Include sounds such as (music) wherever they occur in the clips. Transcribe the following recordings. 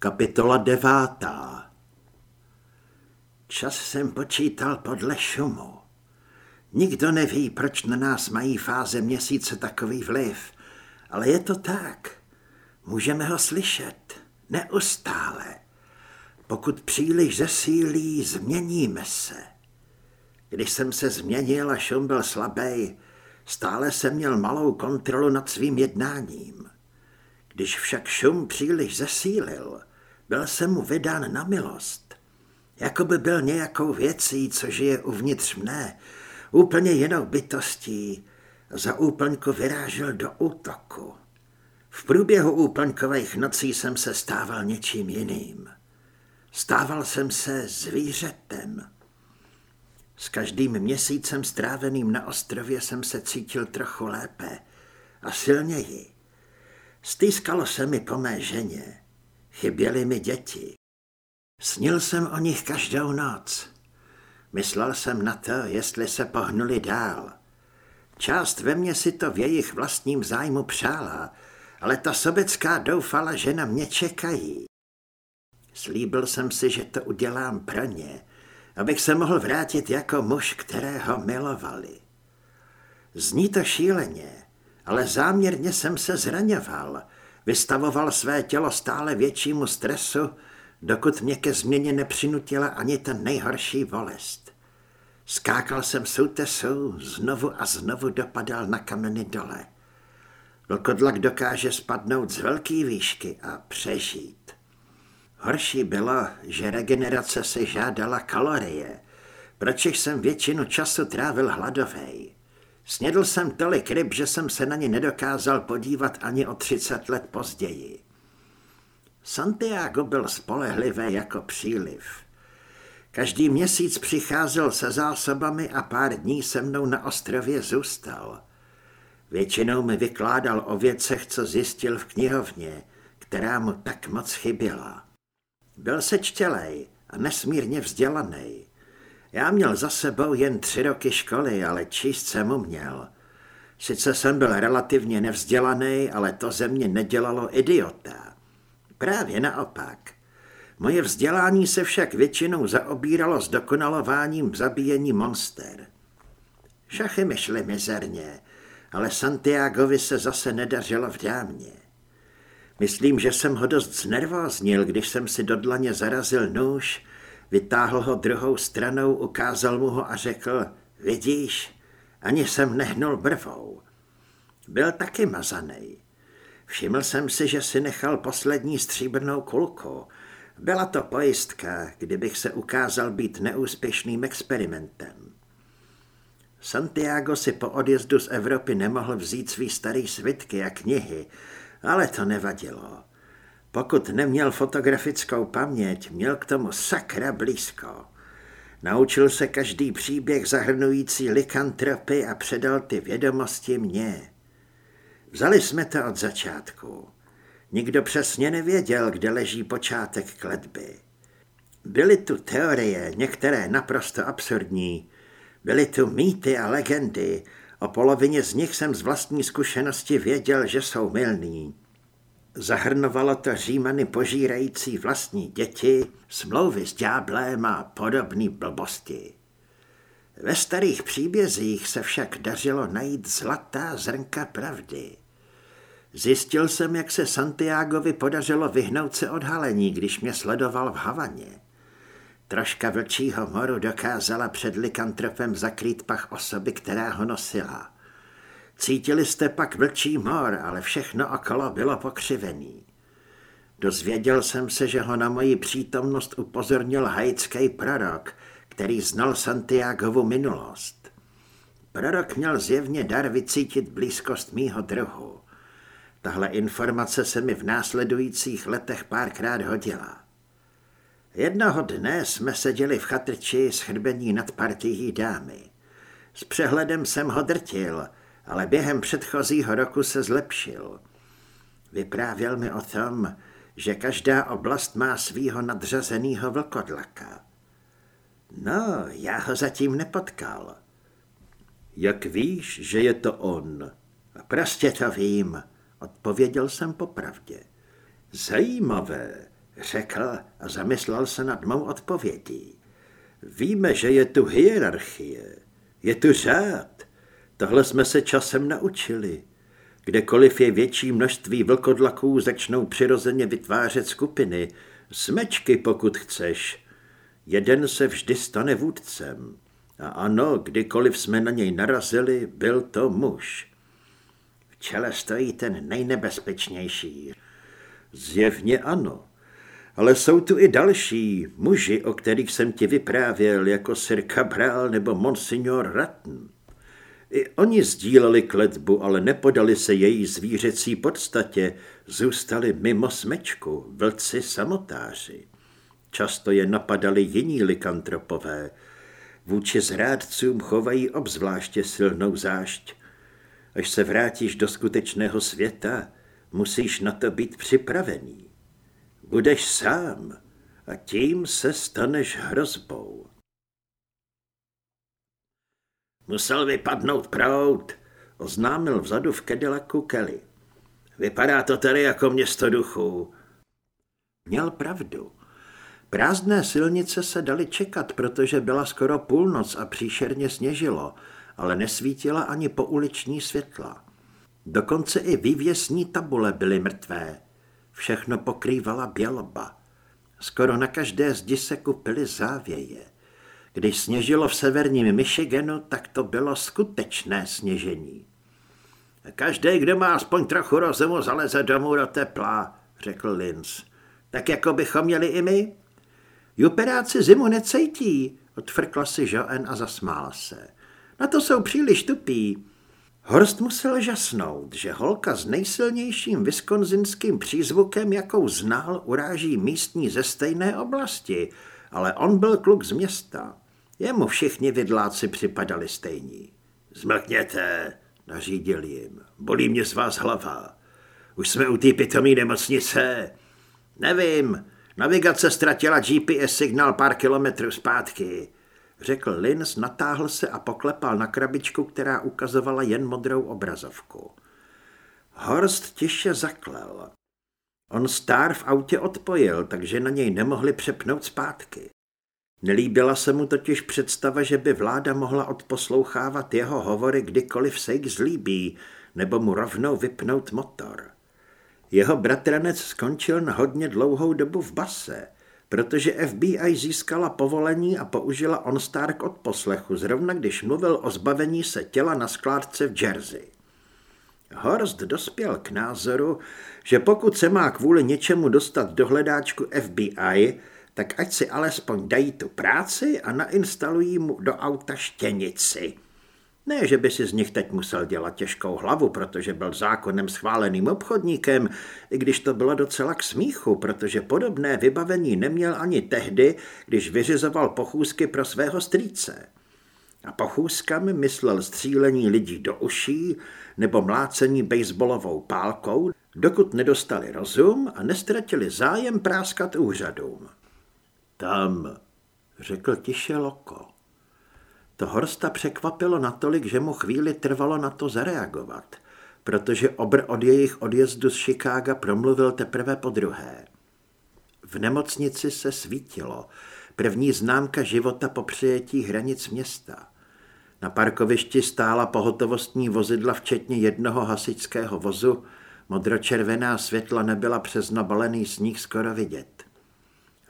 Kapitola devátá Čas jsem počítal podle šumu. Nikdo neví, proč na nás mají fáze měsíce takový vliv, ale je to tak. Můžeme ho slyšet. Neustále. Pokud příliš zesílí, změníme se. Když jsem se změnil a šum byl slabý, stále jsem měl malou kontrolu nad svým jednáním. Když však šum příliš zesílil, byl jsem mu vydán na milost. Jako by byl nějakou věcí, co žije uvnitř mne, úplně jinou bytostí, za úplňku vyrážel do útoku. V průběhu úplňkových nocí jsem se stával něčím jiným. Stával jsem se zvířetem. S každým měsícem stráveným na ostrově jsem se cítil trochu lépe a silněji. Stýskalo se mi po mé ženě. Chyběly mi děti. Snil jsem o nich každou noc. Myslel jsem na to, jestli se pohnuli dál. Část ve mně si to v jejich vlastním zájmu přála, ale ta sobecká doufala, že na mě čekají. Slíbil jsem si, že to udělám pro ně, abych se mohl vrátit jako muž, kterého milovali. Zní to šíleně, ale záměrně jsem se zraňoval, vystavoval své tělo stále většímu stresu, dokud mě ke změně nepřinutila ani ta nejhorší bolest. Skákal jsem soutesou, znovu a znovu dopadal na kameny dole. Vlkodlak dokáže spadnout z velké výšky a přežít. Horší bylo, že regenerace se žádala kalorie, proč jsem většinu času trávil hladovej. Snědl jsem tolik ryb, že jsem se na ně nedokázal podívat ani o 30 let později. Santiago byl spolehlivé jako příliv. Každý měsíc přicházel se zásobami a pár dní se mnou na ostrově zůstal. Většinou mi vykládal o věcech, co zjistil v knihovně, která mu tak moc chyběla. Byl sečtělej a nesmírně vzdělaný. Já měl za sebou jen tři roky školy, ale číst jsem uměl. Sice jsem byl relativně nevzdělaný, ale to ze mě nedělalo idiota. Právě naopak. Moje vzdělání se však většinou zaobíralo s dokonalováním zabíjení monster. Šachy mi šly mizerně, ale Santiagovi se zase nedařilo v dámě. Myslím, že jsem ho dost znervóznil, když jsem si do dlaně zarazil nůž, vytáhl ho druhou stranou, ukázal mu ho a řekl, vidíš, ani jsem nehnul brvou. Byl taky mazaný. Všiml jsem si, že si nechal poslední stříbrnou kulku. Byla to pojistka, kdybych se ukázal být neúspěšným experimentem. Santiago si po odjezdu z Evropy nemohl vzít svý starý svitky a knihy, ale to nevadilo. Pokud neměl fotografickou paměť, měl k tomu sakra blízko. Naučil se každý příběh zahrnující likantropy a předal ty vědomosti mně. Vzali jsme to od začátku. Nikdo přesně nevěděl, kde leží počátek kletby. Byly tu teorie, některé naprosto absurdní. Byly tu mýty a legendy, o polovině z nich jsem z vlastní zkušenosti věděl, že jsou milný. Zahrnovalo to římany požírající vlastní děti, smlouvy s ďáblem a podobné blbosti. Ve starých příbězích se však dařilo najít zlatá zrnka pravdy. Zjistil jsem, jak se Santiagovi podařilo vyhnout se odhalení, když mě sledoval v Havaně. Troška vlčího moru dokázala před likantropem zakrýt pach osoby, která ho nosila. Cítili jste pak vlčí mor, ale všechno okolo bylo pokřivený. Dozvěděl jsem se, že ho na moji přítomnost upozornil haitský prorok, který znal Santiagovu minulost. Prorok měl zjevně dar vycítit blízkost mýho druhu. Tahle informace se mi v následujících letech párkrát hodila. Jednoho dne jsme seděli v chatrči schrbení nad partií dámy. S přehledem jsem ho drtil, ale během předchozího roku se zlepšil. Vyprávěl mi o tom, že každá oblast má svýho nadřazenýho vlkodlaka. No, já ho zatím nepotkal. Jak víš, že je to on? Prostě to vím, odpověděl jsem popravdě. Zajímavé. řekl a zamyslel se nad mou odpovědí. Víme, že je tu hierarchie, je tu řád. Tohle jsme se časem naučili. Kdekoliv je větší množství vlkodlaků, začnou přirozeně vytvářet skupiny. Smečky, pokud chceš. Jeden se vždy stane vůdcem. A ano, kdykoliv jsme na něj narazili, byl to muž. V čele stojí ten nejnebezpečnější. Zjevně ano. Ale jsou tu i další muži, o kterých jsem ti vyprávěl, jako Sir Cabral nebo Monsignor Ratton. I oni sdíleli kletbu, ale nepodali se její zvířecí podstatě, zůstali mimo smečku, vlci samotáři. Často je napadali jiní likantropové. Vůči zrádcům chovají obzvláště silnou zášť. Až se vrátíš do skutečného světa, musíš na to být připravený. Budeš sám a tím se staneš hrozbou. Musel vypadnout prout, oznámil vzadu v Cadillacu Kelly. Vypadá to tady jako město duchů. Měl pravdu. Prázdné silnice se daly čekat, protože byla skoro půlnoc a příšerně sněžilo, ale nesvítila ani pouliční světla. Dokonce i vývěsní tabule byly mrtvé. Všechno pokrývala běloba. Skoro na každé zdi se kupily závěje. Když sněžilo v severním Michiganu, tak to bylo skutečné sněžení. Každý, kdo má aspoň trochu rozumu, zaleze domů do tepla, řekl Linz. Tak jako bychom měli i my? Juperáci zimu necejtí, odfrkla si Joen a zasmála se. Na to jsou příliš tupí. Horst musel žasnout, že holka s nejsilnějším viskonzinským přízvukem, jakou znal, uráží místní ze stejné oblasti, ale on byl kluk z města. Jemu všichni vidláci připadali stejní. Zmlkněte, nařídil jim. Bolí mě z vás hlava. Už jsme u té pitomí nemocnice. Nevím, navigace ztratila GPS signál pár kilometrů zpátky. Řekl Linz, natáhl se a poklepal na krabičku, která ukazovala jen modrou obrazovku. Horst tiše zaklel. On star v autě odpojil, takže na něj nemohli přepnout zpátky. Nelíbila se mu totiž představa, že by vláda mohla odposlouchávat jeho hovory kdykoliv se jich zlíbí, nebo mu rovnou vypnout motor. Jeho bratranec skončil na hodně dlouhou dobu v base, protože FBI získala povolení a použila OnStar k odposlechu, zrovna když mluvil o zbavení se těla na skládce v Jersey. Horst dospěl k názoru, že pokud se má kvůli něčemu dostat do hledáčku FBI, tak ať si alespoň dají tu práci a nainstalují mu do auta štěnici. Ne, že by si z nich teď musel dělat těžkou hlavu, protože byl zákonem schváleným obchodníkem, i když to bylo docela k smíchu, protože podobné vybavení neměl ani tehdy, když vyřizoval pochůzky pro svého strýce. A pochůzkami myslel střílení lidí do uší nebo mlácení baseballovou pálkou, dokud nedostali rozum a nestratili zájem práskat úřadům. Tam, řekl tiše Loko. To Horsta překvapilo natolik, že mu chvíli trvalo na to zareagovat, protože obr od jejich odjezdu z Chicaga promluvil teprve po druhé. V nemocnici se svítilo, první známka života po přijetí hranic města. Na parkovišti stála pohotovostní vozidla, včetně jednoho hasičského vozu, modročervená světla nebyla přes nabalený sníh skoro vidět.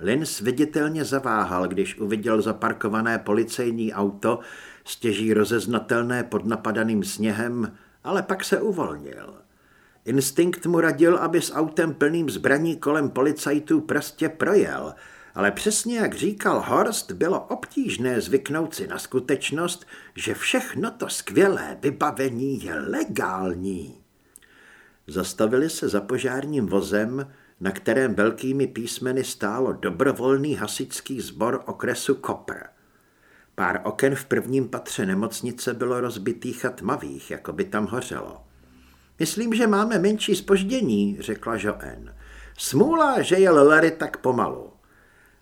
Lins viditelně zaváhal, když uviděl zaparkované policejní auto, stěží rozeznatelné pod napadaným sněhem, ale pak se uvolnil. Instinkt mu radil, aby s autem plným zbraní kolem policajtů prostě projel, ale přesně jak říkal Horst, bylo obtížné zvyknout si na skutečnost, že všechno to skvělé vybavení je legální. Zastavili se za požárním vozem, na kterém velkými písmeny stálo dobrovolný hasičský sbor okresu Kopr. Pár oken v prvním patře nemocnice bylo rozbitých a tmavých, jako by tam hořelo. Myslím, že máme menší spoždění, řekla Joen. Smůla, že je Larry tak pomalu.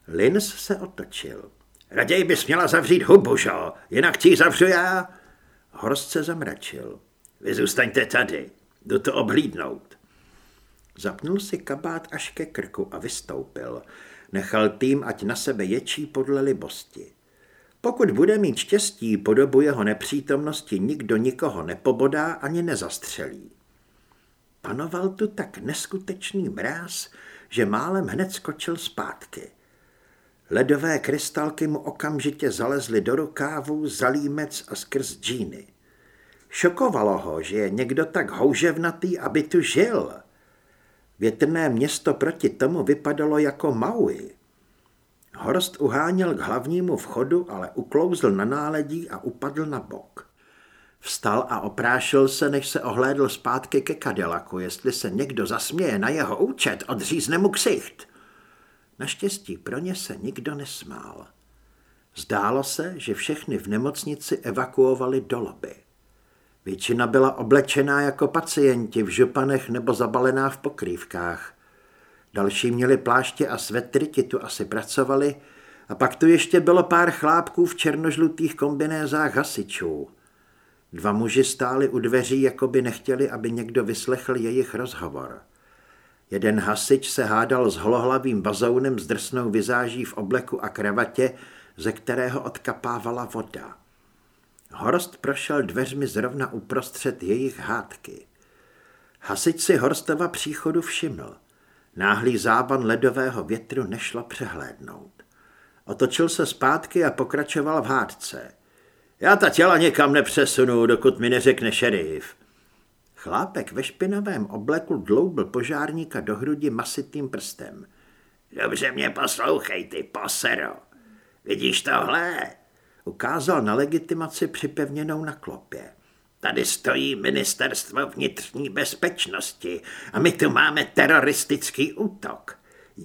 Lins se otočil. Raději bys měla zavřít hubu, žo? Jinak ti zavřu já. Horst se zamračil. Vy zůstaňte tady, jdu to oblídnout. Zapnul si kabát až ke krku a vystoupil. Nechal tým, ať na sebe ječí podle libosti. Pokud bude mít štěstí, po dobu jeho nepřítomnosti nikdo nikoho nepobodá ani nezastřelí. Panoval tu tak neskutečný mráz, že málem hned skočil zpátky. Ledové krystalky mu okamžitě zalezly do rukávů, za límec a skrz džíny. Šokovalo ho, že je někdo tak houževnatý, aby tu žil. Větrné město proti tomu vypadalo jako Maui. Horst uháněl k hlavnímu vchodu, ale uklouzl na náledí a upadl na bok. Vstal a oprášil se, než se ohlédl zpátky ke Kadelaku, jestli se někdo zasměje na jeho účet, odřízne mu ksicht. Naštěstí pro ně se nikdo nesmál. Zdálo se, že všechny v nemocnici evakuovali do lobby. Většina byla oblečená jako pacienti v županech nebo zabalená v pokrývkách. Další měli pláště a svetry, ti tu asi pracovali, a pak tu ještě bylo pár chlápků v černožlutých kombinézách hasičů. Dva muži stáli u dveří, jako by nechtěli, aby někdo vyslechl jejich rozhovor. Jeden hasič se hádal s holohlavým bazounem s drsnou vizáží v obleku a kravatě, ze kterého odkapávala voda. Horst prošel dveřmi zrovna uprostřed jejich hádky. Hasič si Horstova příchodu všiml. Náhlý zában ledového větru nešlo přehlédnout. Otočil se zpátky a pokračoval v hádce. Já ta těla někam nepřesunu, dokud mi neřekne šerif. Chlápek ve špinavém obleku dloubl požárníka do hrudi masitým prstem. Dobře mě poslouchej, ty posero. Vidíš tohle? Ukázal na legitimaci připevněnou na klopě. Tady stojí ministerstvo vnitřní bezpečnosti a my tu máme teroristický útok.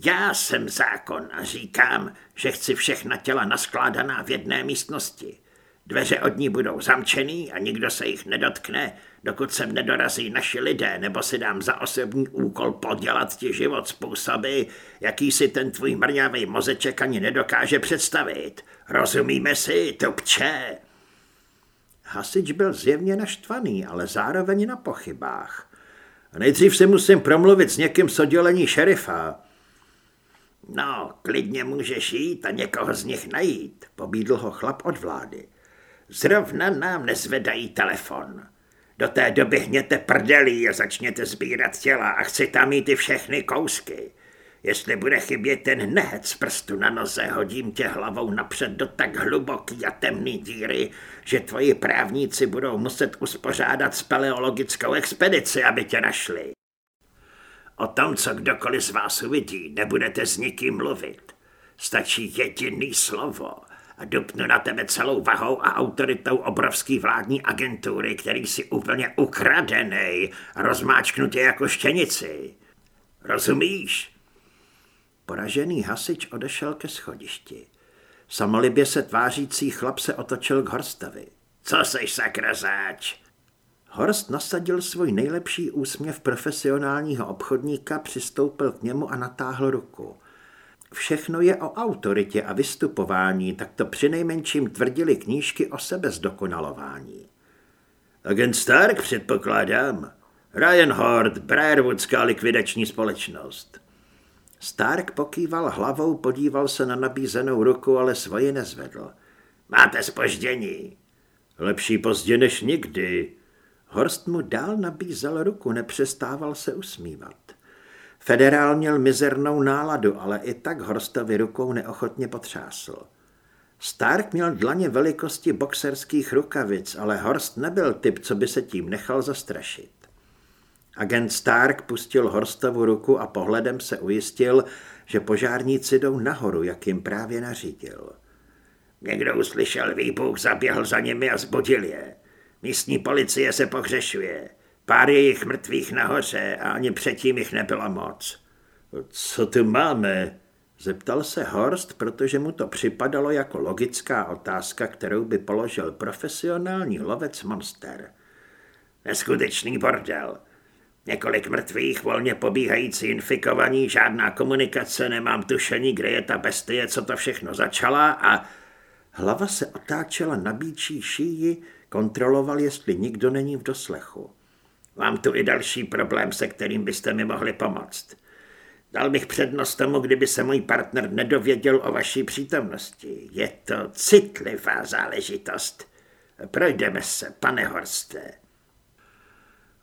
Já jsem zákon a říkám, že chci všechna těla naskládaná v jedné místnosti. Dveře od ní budou zamčený a nikdo se jich nedotkne, dokud sem nedorazí naši lidé, nebo si dám za osobní úkol podělat ti život způsoby, jaký si ten tvůj mrňavý mozeček ani nedokáže představit. Rozumíme si, tupče? Hasič byl zjevně naštvaný, ale zároveň na pochybách. Nejdřív si musím promluvit s někým z oddělení šerifa. No, klidně můžeš jít a někoho z nich najít, pobídl ho chlap od vlády. Zrovna nám nezvedají telefon. Do té doby hněte prdelí a začněte sbírat těla a chci tam mít i všechny kousky. Jestli bude chybět ten nehet z prstu na noze, hodím tě hlavou napřed do tak hluboký a temný díry, že tvoji právníci budou muset uspořádat speleologickou expedici, aby tě našli. O tom, co kdokoliv z vás uvidí, nebudete s nikým mluvit. Stačí jediný slovo a dupnu na tebe celou vahou a autoritou obrovský vládní agentury, který si úplně ukradený, rozmáčknu tě jako štěnici. Rozumíš? Poražený hasič odešel ke schodišti. Samolibě se tvářící chlap se otočil k Horstovi. Co seš sakra záč? Horst nasadil svůj nejlepší úsměv profesionálního obchodníka, přistoupil k němu a natáhl ruku. Všechno je o autoritě a vystupování, tak to přinejmenším tvrdili knížky o sebezdokonalování. Agent Stark předpokládám. Ryan Hort, Briarwoodská likvidační společnost. Stark pokýval hlavou, podíval se na nabízenou ruku, ale svoji nezvedl. Máte spoždění. Lepší pozdě než nikdy. Horst mu dál nabízel ruku, nepřestával se usmívat. Federál měl mizernou náladu, ale i tak Horstovi rukou neochotně potřásl. Stark měl dlaně velikosti boxerských rukavic, ale Horst nebyl typ, co by se tím nechal zastrašit. Agent Stark pustil Horstovu ruku a pohledem se ujistil, že požárníci jdou nahoru, jak jim právě nařídil. Někdo uslyšel výbuch, zaběhl za nimi a zbudil je. Místní policie se pohřešuje. Pár je jich mrtvých nahoře a ani předtím jich nebylo moc. Co tu máme? Zeptal se Horst, protože mu to připadalo jako logická otázka, kterou by položil profesionální lovec monster. Neskutečný bordel. Několik mrtvých, volně pobíhající infikovaní, žádná komunikace, nemám tušení, kde je ta bestie, co to všechno začala a... Hlava se otáčela na bíčí šíji, kontroloval, jestli nikdo není v doslechu. Mám tu i další problém, se kterým byste mi mohli pomoct. Dal bych přednost tomu, kdyby se můj partner nedověděl o vaší přítomnosti. Je to citlivá záležitost. Projdeme se, pane Horste.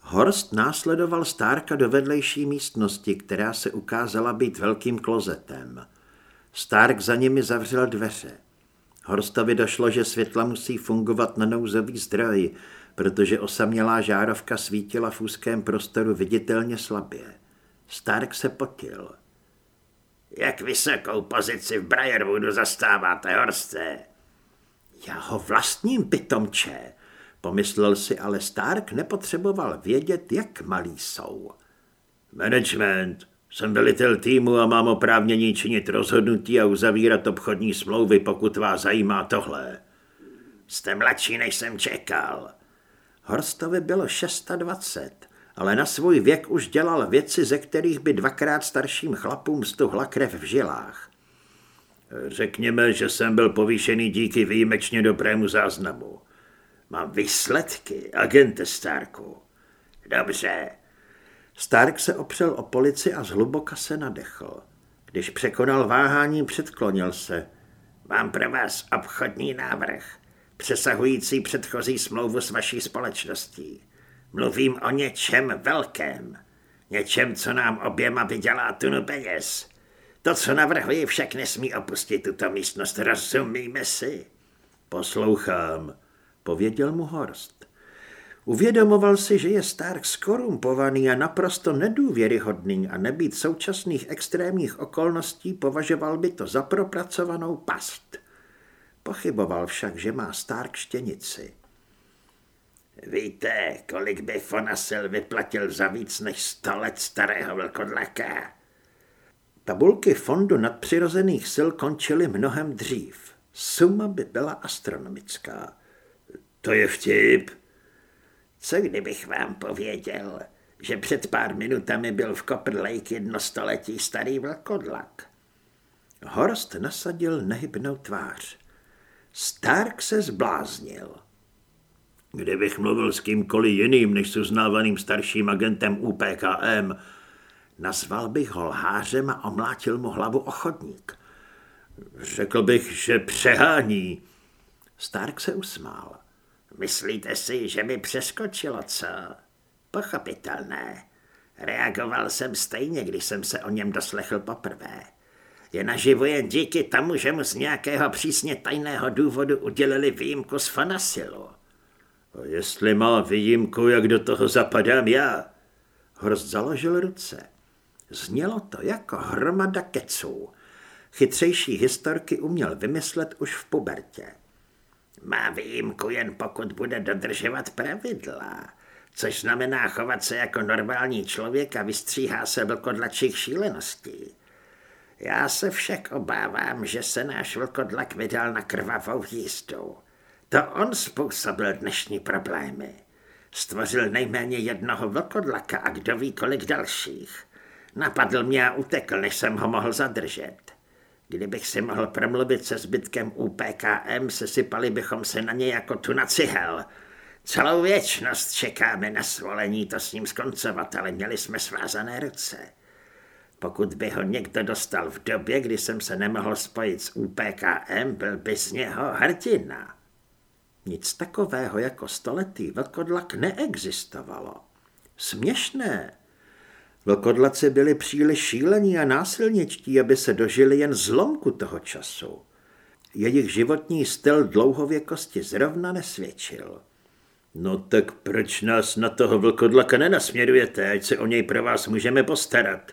Horst následoval Stárka do vedlejší místnosti, která se ukázala být velkým klozetem. Stark za nimi zavřel dveře. Horstovi došlo, že světla musí fungovat na nouzový zdroj, protože osamělá žárovka svítila v úzkém prostoru viditelně slabě. Stark se potil. Jak vysokou pozici v Briarwoodu zastáváte, Horste? Já ho vlastním, pitomče, pomyslel si, ale Stark nepotřeboval vědět, jak malí jsou. Management, jsem velitel týmu a mám oprávnění činit rozhodnutí a uzavírat obchodní smlouvy, pokud vás zajímá tohle. Jste mladší, než jsem čekal. Horstovi bylo 620, ale na svůj věk už dělal věci, ze kterých by dvakrát starším chlapům stuhla krev v žilách. Řekněme, že jsem byl povýšený díky výjimečně dobrému záznamu. Mám výsledky, agente Starku. Dobře. Stark se opřel o polici a zhluboka se nadechl. Když překonal váhání, předklonil se. Mám pro vás obchodní návrh, přesahující předchozí smlouvu s vaší společností. Mluvím o něčem velkém. Něčem, co nám oběma vydělá tunu peněz. To, co navrhuji, však nesmí opustit tuto místnost. Rozumíme si? Poslouchám, pověděl mu Horst. Uvědomoval si, že je Stark skorumpovaný a naprosto nedůvěryhodný a nebýt současných extrémních okolností považoval by to za propracovanou past. Pochyboval však, že má Stark štěnici. Víte, kolik by Fonasil vyplatil za víc než sto let starého vlkodlaka? Tabulky fondu nadpřirozených sil končily mnohem dřív. Suma by byla astronomická. To je vtip. Co kdybych vám pověděl, že před pár minutami byl v Copper Lake jedno století starý vlkodlak? Horst nasadil nehybnou tvář. Stark se zbláznil. Kdybych mluvil s kýmkoliv jiným než s uznávaným starším agentem UPKM, nazval bych ho lhářem a omlátil mu hlavu ochodník. Řekl bych, že přehání. Stark se usmál. Myslíte si, že mi přeskočilo, co? Pochopitelné. Reagoval jsem stejně, když jsem se o něm doslechl poprvé. Je naživu jen díky tomu, že mu z nějakého přísně tajného důvodu udělili výjimku z Fanasilu. A jestli má výjimku, jak do toho zapadám já? Horst založil ruce. Znělo to jako hromada keců. Chytřejší historky uměl vymyslet už v pubertě. Má výjimku jen pokud bude dodržovat pravidla, což znamená chovat se jako normální člověk a vystříhá se vlkodlačích šíleností. Já se však obávám, že se náš vlkodlak vydal na krvavou jízdu. To on způsobil dnešní problémy. Stvořil nejméně jednoho vlkodlaka a kdo ví kolik dalších. Napadl mě a utekl, než jsem ho mohl zadržet. Kdybych si mohl promluvit se zbytkem UPKM, sesypali bychom se na ně jako tu na cihel. Celou věčnost čekáme na svolení to s ním skoncovat, ale měli jsme svázané ruce. Pokud by ho někdo dostal v době, kdy jsem se nemohl spojit s UPKM, byl by z něho hrdina. Nic takového jako stoletý vlkodlak neexistovalo. Směšné. Vlkodlaci byli příliš šílení a násilničtí, aby se dožili jen zlomku toho času. Jejich životní styl dlouhověkosti zrovna nesvědčil. No tak proč nás na toho vlkodlaka nenasměrujete, ať se o něj pro vás můžeme postarat?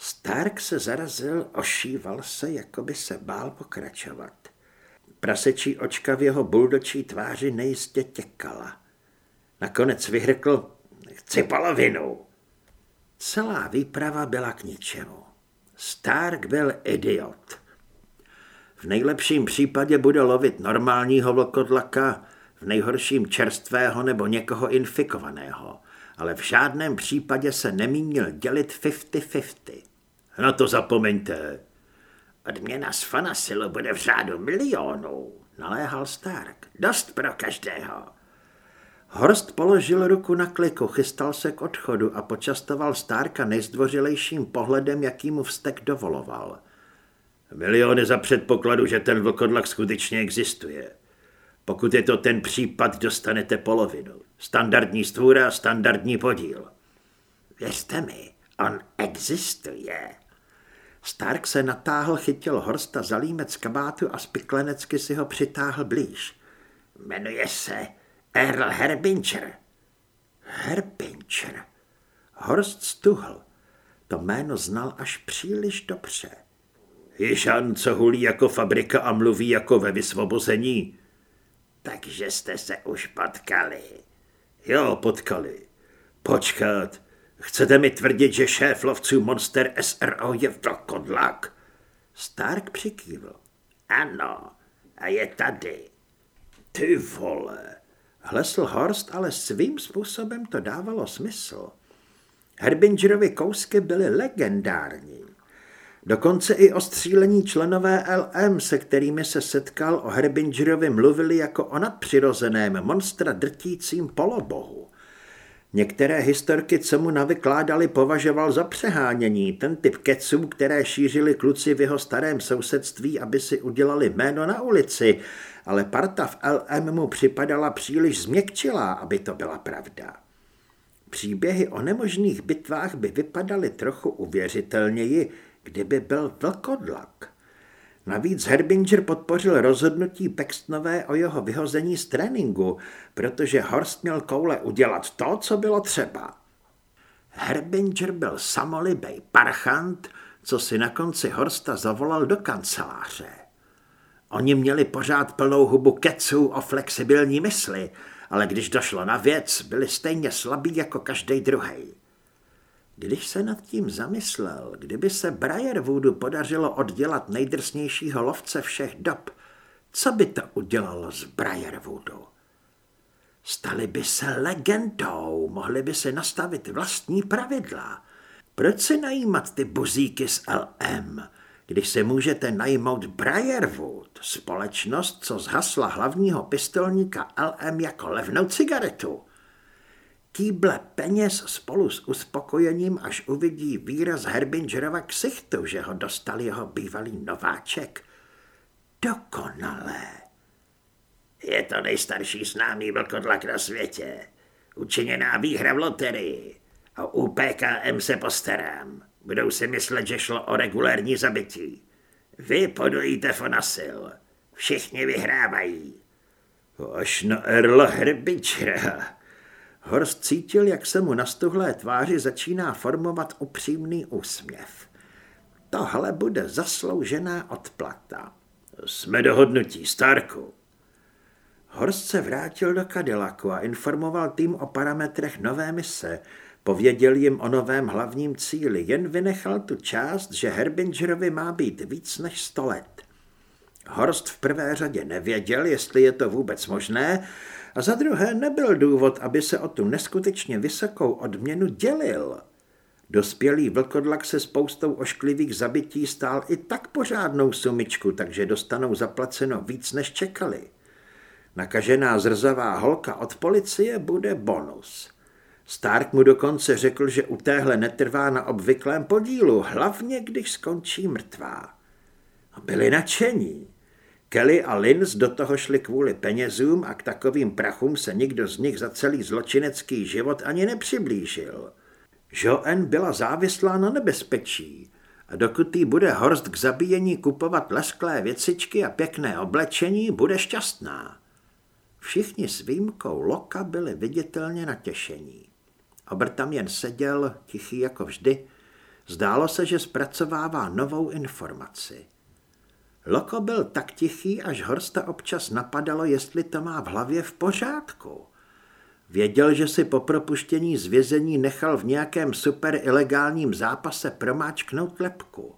Stark se zarazil, ošíval se, jako by se bál pokračovat. Prasečí očka v jeho buldočí tváři nejistě těkala. Nakonec vyhrkl, chci polovinu. Celá výprava byla k ničemu. Stark byl idiot. V nejlepším případě bude lovit normálního vlkodlaka, v nejhorším čerstvého nebo někoho infikovaného, ale v žádném případě se nemínil dělit 50-50. Na to zapomeňte. Odměna z Fanasilu bude v řádu milionů, naléhal Stark. Dost pro každého. Horst položil ruku na kliku, chystal se k odchodu a počastoval Stárka nejzdvořilejším pohledem, jaký mu vztek dovoloval. Miliony za předpokladu, že ten vlkodlak skutečně existuje. Pokud je to ten případ, dostanete polovinu. Standardní stvůra, standardní podíl. Věřte mi, on existuje. Stark se natáhl, chytil Horsta za límec kabátu a spiklenecky si ho přitáhl blíž. Jmenuje se Earl Herbincher. Herbincher. Horst stuhl. To jméno znal až příliš dobře. Jižan, co hulí jako fabrika a mluví jako ve vysvobození. Takže jste se už potkali. Jo, potkali. Počkat, chcete mi tvrdit, že šéf lovců Monster SRO je vlkodlak? Stark přikývl. Ano, a je tady. Ty vole, hlesl Horst, ale svým způsobem to dávalo smysl. Herbingerovi kousky byly legendární. Dokonce i ostřílení členové LM, se kterými se setkal o Herbingerovi, mluvili jako o nadpřirozeném monstra drtícím polobohu. Některé historky, co mu navykládali, považoval za přehánění, ten typ keců, které šířili kluci v jeho starém sousedství, aby si udělali jméno na ulici, ale parta v LM mu připadala příliš změkčilá, aby to byla pravda. Příběhy o nemožných bitvách by vypadaly trochu uvěřitelněji, kdyby byl vlkodlak. Navíc Herbinger podpořil rozhodnutí Pextnové o jeho vyhození z tréninku, protože Horst měl koule udělat to, co bylo třeba. Herbinger byl samolibej parchant, co si na konci Horsta zavolal do kanceláře. Oni měli pořád plnou hubu keců o flexibilní mysli, ale když došlo na věc, byli stejně slabí jako každý druhý. Když se nad tím zamyslel, kdyby se Briarwoodu podařilo oddělat nejdrsnějšího lovce všech dob, co by to udělalo z Briarwoodu? Stali by se legendou, mohli by si nastavit vlastní pravidla. Proč si najímat ty buzíky z LM, když se můžete najmout Briarwood, společnost, co zhasla hlavního pistolníka LM jako levnou cigaretu? Kýble peněz spolu s uspokojením, až uvidí výraz Herbingerova ksichtu, že ho dostal jeho bývalý nováček. Dokonalé. Je to nejstarší známý vlkodlak na světě. Učiněná výhra v loterii. A u PKM se postarám. Budou si myslet, že šlo o regulérní zabití. Vy podojíte fonasil. Všichni vyhrávají. Až na Erla Herbingera. Horst cítil, jak se mu na stuhlé tváři začíná formovat upřímný úsměv. Tohle bude zasloužená odplata. Jsme dohodnutí, Starku. Horst se vrátil do Cadillacu a informoval tým o parametrech nové mise. Pověděl jim o novém hlavním cíli, jen vynechal tu část, že Herbingerovi má být víc než sto let. Horst v prvé řadě nevěděl, jestli je to vůbec možné, a za druhé nebyl důvod, aby se o tu neskutečně vysokou odměnu dělil. Dospělý vlkodlak se spoustou ošklivých zabití stál i tak pořádnou sumičku, takže dostanou zaplaceno víc, než čekali. Nakažená zrzavá holka od policie bude bonus. Stark mu dokonce řekl, že u téhle netrvá na obvyklém podílu, hlavně když skončí mrtvá. A byli nadšení. Kelly a Linz do toho šli kvůli penězům a k takovým prachům se nikdo z nich za celý zločinecký život ani nepřiblížil. Joen byla závislá na nebezpečí a dokud jí bude Horst k zabíjení kupovat lesklé věcičky a pěkné oblečení, bude šťastná. Všichni s výjimkou Loka byli viditelně natěšení. Obr tam jen seděl, tichý jako vždy. Zdálo se, že zpracovává novou informaci. Loko byl tak tichý, až Horsta občas napadalo, jestli to má v hlavě v pořádku. Věděl, že si po propuštění z vězení nechal v nějakém super ilegálním zápase promáčknout lepku.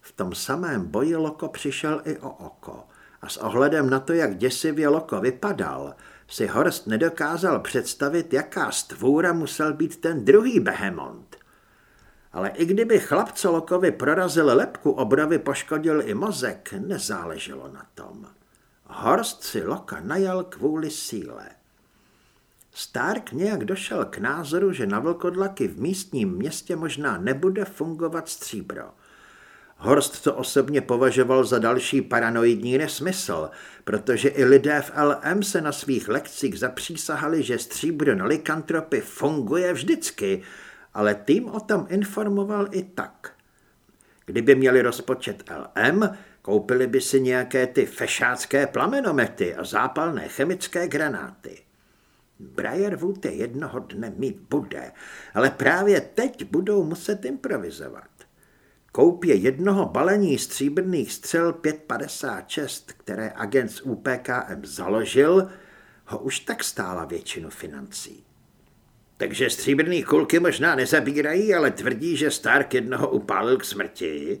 V tom samém boji Loko přišel i o oko a s ohledem na to, jak děsivě Loko vypadal, si Horst nedokázal představit, jaká stvůra musel být ten druhý behemont. Ale i kdyby chlapco Lokovi prorazil lepku, obravy poškodil i mozek, nezáleželo na tom. Horst si Loka najal kvůli síle. Stark nějak došel k názoru, že na vlkodlaky v místním městě možná nebude fungovat stříbro. Horst to osobně považoval za další paranoidní nesmysl, protože i lidé v LM se na svých lekcích zapřísahali, že stříbro na likantropy funguje vždycky, ale tým o tom informoval i tak. Kdyby měli rozpočet LM, koupili by si nějaké ty fešácké plamenomety a zápalné chemické granáty. Briarwood je jednoho dne mít bude, ale právě teď budou muset improvizovat. Koupě jednoho balení stříbrných střel 556, které agent z UPKM založil, ho už tak stála většinu financí. Takže stříbrný kulky možná nezabírají, ale tvrdí, že Stark jednoho upálil k smrti,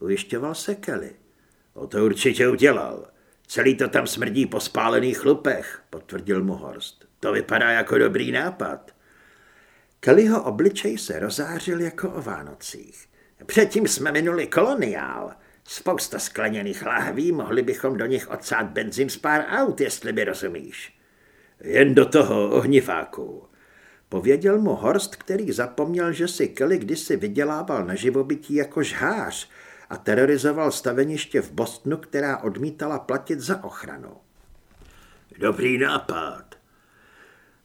ujišťoval se Kelly. O to určitě udělal. Celý to tam smrdí po spálených chlupech, potvrdil mu Horst. To vypadá jako dobrý nápad. Kellyho obličej se rozářil jako o Vánocích. Předtím jsme minuli koloniál. Spousta skleněných lahví, mohli bychom do nich odsát benzín z pár aut, jestli mi rozumíš. Jen do toho ohniváku. Pověděl mu Horst, který zapomněl, že si Kelly kdysi vydělával na živobytí jako žhář a terorizoval staveniště v Bostonu, která odmítala platit za ochranu. Dobrý nápad.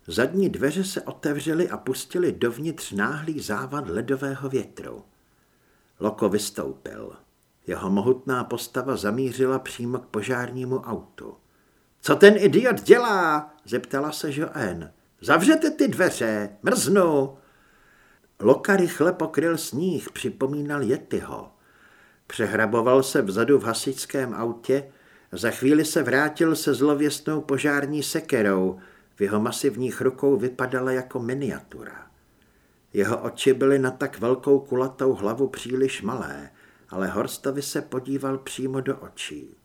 Zadní dveře se otevřely a pustili dovnitř náhlý závad ledového větru. Loko vystoupil. Jeho mohutná postava zamířila přímo k požárnímu autu. Co ten idiot dělá? zeptala se Joanne. Zavřete ty dveře, mrznu. Loka rychle pokryl sníh, připomínal Jetyho. Přehraboval se vzadu v hasičském autě, za chvíli se vrátil se zlověstnou požární sekerou, v jeho masivních rukou vypadala jako miniatura. Jeho oči byly na tak velkou kulatou hlavu příliš malé, ale Horstovi se podíval přímo do očí.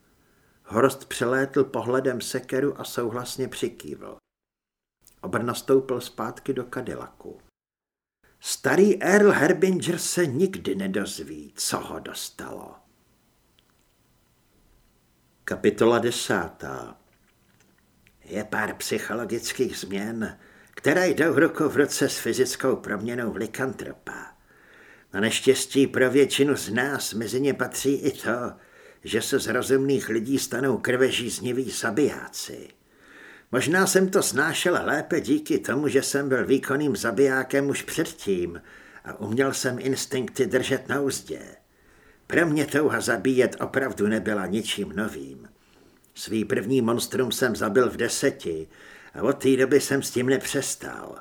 Horst přelétl pohledem sekeru a souhlasně přikývl. Obr nastoupil zpátky do Cadillacu. Starý Earl Herbinger se nikdy nedozví, co ho dostalo. Kapitola desátá Je pár psychologických změn, které jdou ruku v ruce s fyzickou proměnou v likantropa. Na neštěstí pro většinu z nás mezi ně patří i to, že se z rozumných lidí stanou krvežízniví zabijáci. Možná jsem to snášel lépe díky tomu, že jsem byl výkonným zabijákem už předtím a uměl jsem instinkty držet na úzdě. Pro mě touha zabíjet opravdu nebyla ničím novým. Svý první monstrum jsem zabil v deseti a od té doby jsem s tím nepřestal.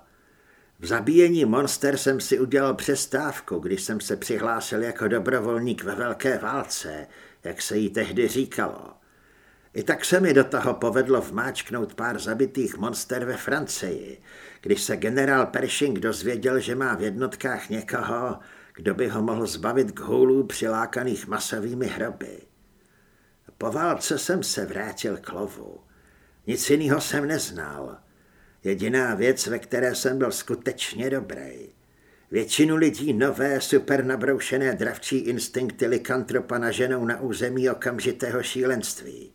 V zabíjení monster jsem si udělal přestávku, když jsem se přihlásil jako dobrovolník ve velké válce, jak se jí tehdy říkalo. I tak se mi do toho povedlo vmáčknout pár zabitých monster ve Francii, když se generál Pershing dozvěděl, že má v jednotkách někoho, kdo by ho mohl zbavit k hůlů přilákaných masovými hroby. Po válce jsem se vrátil k lovu. Nic jiného jsem neznal. Jediná věc, ve které jsem byl skutečně dobrý. Většinu lidí nové, super nabroušené dravčí instinkty likantropa naženou na území okamžitého šílenství.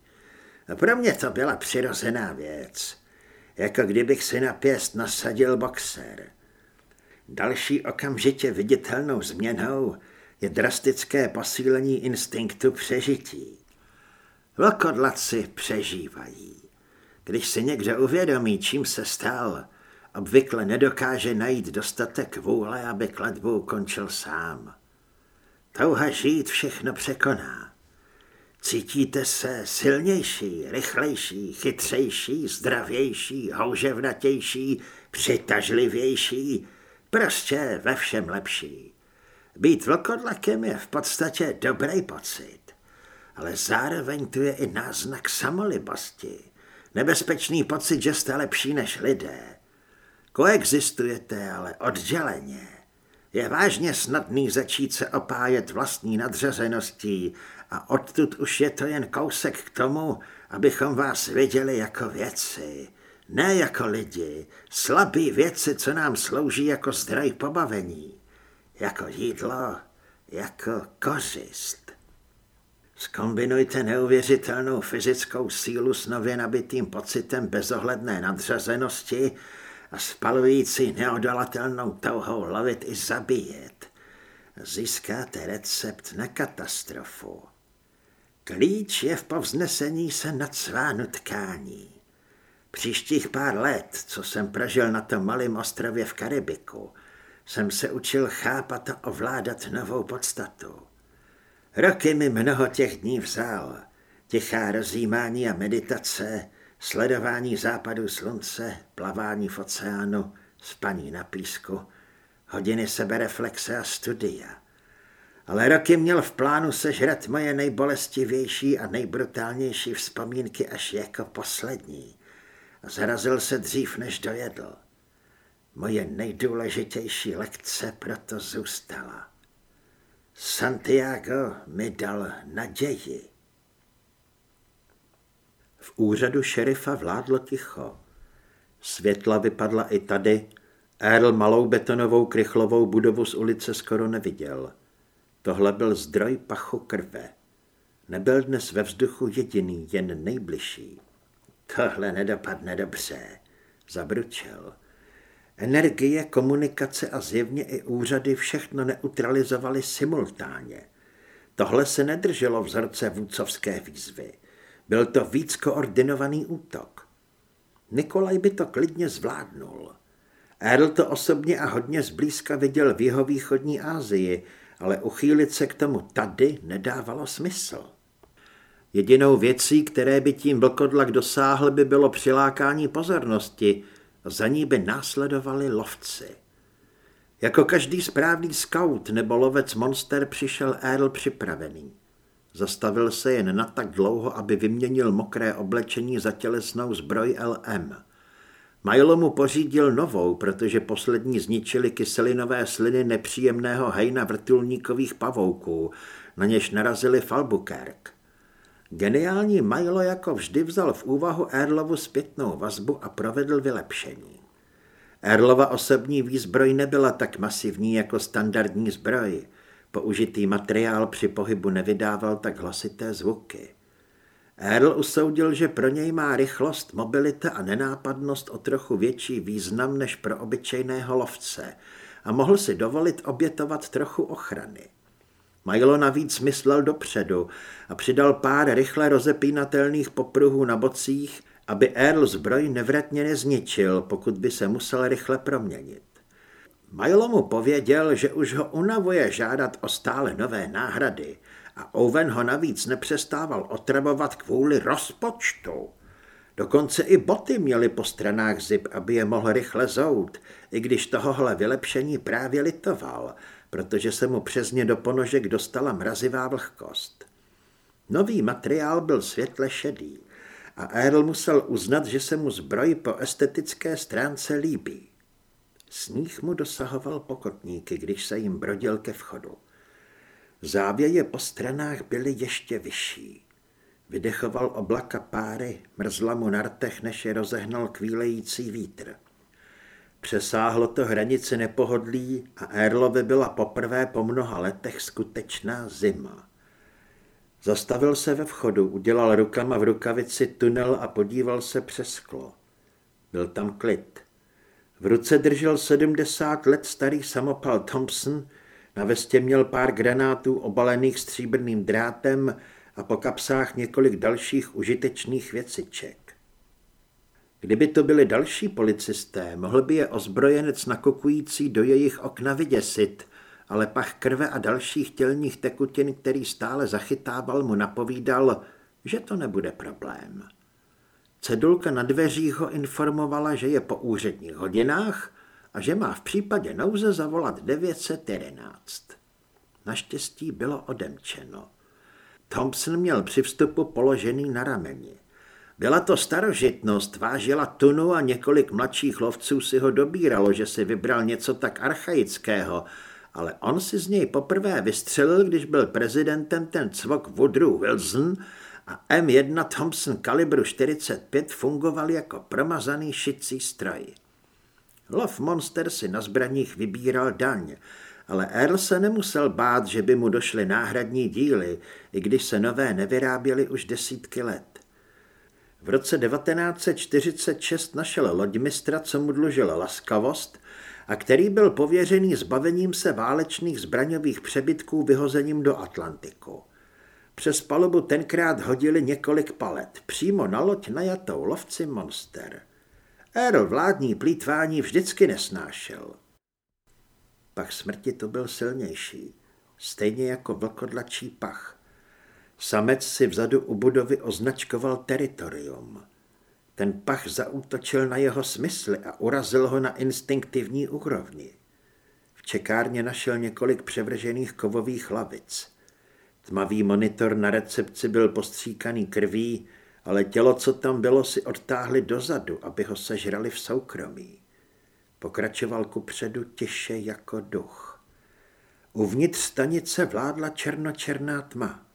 Pro mě to byla přirozená věc. Jako kdybych si na pěst nasadil boxer. Další okamžitě viditelnou změnou je drastické posílení instinktu přežití. Vlkodlaci přežívají. Když si někdo uvědomí, čím se stal, obvykle nedokáže najít dostatek vůle, aby kladbu končil sám. Touha žít všechno překoná. Cítíte se silnější, rychlejší, chytřejší, zdravější, houževnatější, přitažlivější, prostě ve všem lepší. Být vlkodlakem je v podstatě dobrý pocit, ale zároveň tu je i náznak samolibosti. Nebezpečný pocit, že jste lepší než lidé. Koexistujete, ale odděleně. Je vážně snadný začít se opájet vlastní nadřazeností a odtud už je to jen kousek k tomu, abychom vás viděli jako věci. Ne jako lidi, slabí věci, co nám slouží jako zdroj pobavení. Jako jídlo, jako kořist. Skombinujte neuvěřitelnou fyzickou sílu s nově nabitým pocitem bezohledné nadřazenosti a spalující neodolatelnou touhou lovit i zabíjet, získáte recept na katastrofu. Klíč je v povznesení se nad svánu tkání. Příštích pár let, co jsem prožil na tom malém ostrově v Karibiku, jsem se učil chápat a ovládat novou podstatu. Roky mi mnoho těch dní vzal. Tichá rozjímání a meditace, sledování západu slunce, plavání v oceánu, spaní na písku, hodiny sebereflexe a studia. Ale roky měl v plánu sežrat moje nejbolestivější a nejbrutálnější vzpomínky až jako poslední. A zarazil se dřív, než dojedl. Moje nejdůležitější lekce proto zůstala. Santiago mi dal naději. V úřadu šerifa vládlo ticho. Světla vypadla i tady. Earl malou betonovou krychlovou budovu z ulice skoro neviděl. Tohle byl zdroj pachu krve. Nebyl dnes ve vzduchu jediný, jen nejbližší. Tohle nedopadne dobře, zabručel. Energie, komunikace a zjevně i úřady všechno neutralizovali simultánně. Tohle se nedrželo vzorce vůcovské výzvy. Byl to víc koordinovaný útok. Nikolaj by to klidně zvládnul. Earl to osobně a hodně zblízka viděl v jeho východní Asii, ale uchýlit se k tomu tady nedávalo smysl. Jedinou věcí, které by tím vlkodlak dosáhl, by bylo přilákání pozornosti – za ní by následovali lovci. Jako každý správný scout nebo lovec monster přišel Earl připravený. Zastavil se jen na tak dlouho, aby vyměnil mokré oblečení za tělesnou zbroj LM. Milo mu pořídil novou, protože poslední zničili kyselinové sliny nepříjemného hejna vrtulníkových pavouků, na něž narazili Falbuquerque. Geniální Milo jako vždy vzal v úvahu Erlovu zpětnou vazbu a provedl vylepšení. Erlova osobní výzbroj nebyla tak masivní jako standardní zbroj. Použitý materiál při pohybu nevydával tak hlasité zvuky. Erl usoudil, že pro něj má rychlost, mobilita a nenápadnost o trochu větší význam než pro obyčejného lovce a mohl si dovolit obětovat trochu ochrany. Milo navíc myslel dopředu a přidal pár rychle rozepínatelných popruhů na bocích, aby Earl zbroj nevratně nezničil, pokud by se musel rychle proměnit. Milo mu pověděl, že už ho unavuje žádat o stále nové náhrady a Owen ho navíc nepřestával otravovat kvůli rozpočtu. Dokonce i boty měly po stranách zip, aby je mohl rychle zout, i když tohohle vylepšení právě litoval – protože se mu přesně do ponožek dostala mrazivá vlhkost. Nový materiál byl světle šedý a Earl musel uznat, že se mu zbroj po estetické stránce líbí. Sníh mu dosahoval pokotníky, když se jim brodil ke vchodu. Závěje po stranách byly ještě vyšší. Vydechoval oblaka páry, mrzla mu na rtech, než je rozehnal kvílející vítr. Přesáhlo to hranici nepohodlí a Erlovi byla poprvé po mnoha letech skutečná zima. Zastavil se ve vchodu, udělal rukama v rukavici tunel a podíval se přes sklo. Byl tam klid. V ruce držel 70 let starý samopal Thompson, na vestě měl pár granátů obalených stříbrným drátem a po kapsách několik dalších užitečných věciček. Kdyby to byli další policisté, mohl by je ozbrojenec nakokující do jejich okna vyděsit, ale pach krve a dalších tělních tekutin, který stále zachytával, mu napovídal, že to nebude problém. Cedulka na dveřích ho informovala, že je po úředních hodinách a že má v případě nouze zavolat 911. Naštěstí bylo odemčeno. Thompson měl při vstupu položený na rameni. Byla to starožitnost, vážila tunu a několik mladších lovců si ho dobíralo, že si vybral něco tak archaického, ale on si z něj poprvé vystřelil, když byl prezidentem ten cvok Woodrow Wilson a M1 Thompson kalibru 45 fungoval jako promazaný šicí stroj. Love Monster si na zbraních vybíral daň, ale Earl se nemusel bát, že by mu došly náhradní díly, i když se nové nevyráběly už desítky let. V roce 1946 našel loďmistra, co mu dlužil laskavost a který byl pověřený zbavením se válečných zbraňových přebytků vyhozením do Atlantiku. Přes palubu tenkrát hodili několik palet, přímo na loď najatou lovci Monster. Earl vládní plítvání vždycky nesnášel. Pach smrti to byl silnější, stejně jako vlkodlačí pach. Samec si vzadu u budovy označkoval teritorium. Ten pach zaútočil na jeho smysly a urazil ho na instinktivní úrovni. V čekárně našel několik převržených kovových lavic. Tmavý monitor na recepci byl postříkaný krví, ale tělo, co tam bylo, si odtáhli dozadu, aby ho sežrali v soukromí. Pokračoval ku předu tiše jako duch. Uvnitř stanice vládla černočerná tma.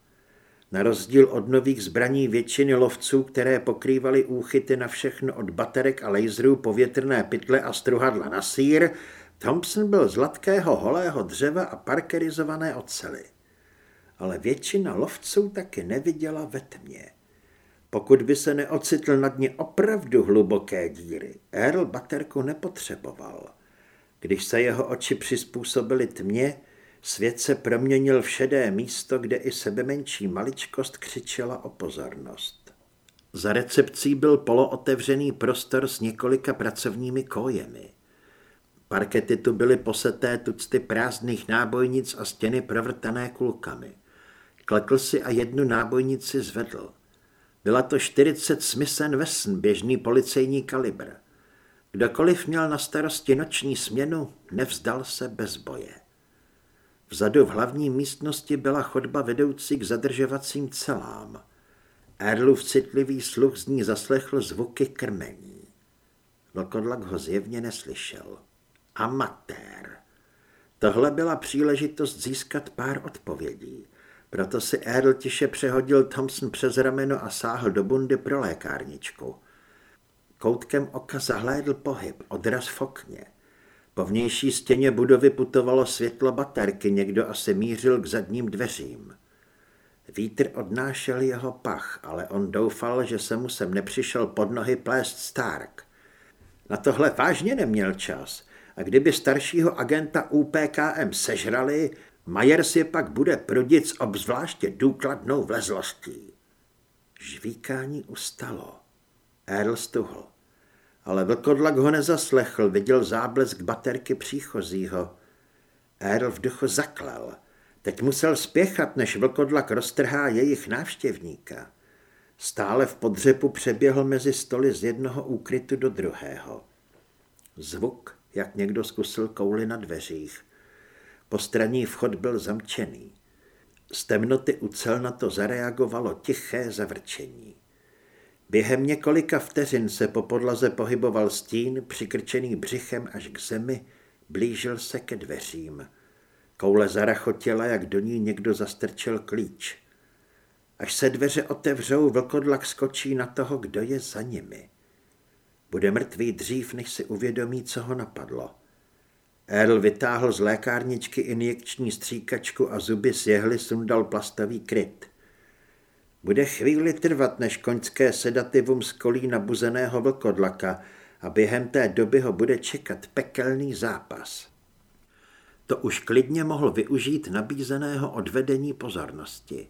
Na rozdíl od nových zbraní většiny lovců, které pokrývaly úchyty na všechno od baterek a laserů, povětrné pytle a struhadla na sír, Thompson byl z hladkého holého dřeva a parkerizované ocely. Ale většina lovců taky neviděla ve tmě. Pokud by se neocitl na dně opravdu hluboké díry, Earl baterku nepotřeboval. Když se jeho oči přizpůsobily tmě, svět se proměnil v šedé místo, kde i sebemenší maličkost křičela o pozornost. Za recepcí byl polootevřený prostor s několika pracovními kojemi. Parkety tu byly poseté tucty prázdných nábojnic a stěny provrtané kulkami. Klekl si a jednu nábojnici zvedl. Byla to 40 Smith Wesson, běžný policejní kalibr. Kdokoliv měl na starosti noční směnu, nevzdal se bez boje. Vzadu v hlavní místnosti byla chodba vedoucí k zadržovacím celám. Erlův citlivý sluch z ní zaslechl zvuky krmení. Vlkodlak ho zjevně neslyšel. Amatér. Tohle byla příležitost získat pár odpovědí. Proto si Earl tiše přehodil Thompson přes rameno a sáhl do bundy pro lékárničku. Koutkem oka zahlédl pohyb, odraz v okně. Po vnější stěně budovy putovalo světlo baterky, někdo asi mířil k zadním dveřím. Vítr odnášel jeho pach, ale on doufal, že se mu sem nepřišel pod nohy plést Stark. Na tohle vážně neměl čas a kdyby staršího agenta UPKM sežrali, Majers je pak bude prudit s obzvláště důkladnou vlezlostí. Žvíkání ustalo. Earl stuhl. Ale vlkodlak ho nezaslechl, viděl záblesk baterky příchozího. Earl v duchu zaklel. Teď musel spěchat, než vlkodlak roztrhá jejich návštěvníka. Stále v podřepu přeběhl mezi stoly z jednoho úkrytu do druhého. Zvuk, jak někdo zkusil kouli na dveřích. Postranní vchod byl zamčený. Z temnoty u cel na to zareagovalo tiché zavrčení. Během několika vteřin se po podlaze pohyboval stín, přikrčený břichem až k zemi, blížil se ke dveřím. Koule zarachotila, jak do ní někdo zastrčil klíč. Až se dveře otevřou, vlkodlak skočí na toho, kdo je za nimi. Bude mrtvý dřív, než si uvědomí, co ho napadlo. Earl vytáhl z lékárničky injekční stříkačku a zuby z jehly sundal plastový kryt. Bude chvíli trvat, než koňské sedativum skolí nabuzeného vlkodlaka a během té doby ho bude čekat pekelný zápas. To už klidně mohl využít nabízeného odvedení pozornosti.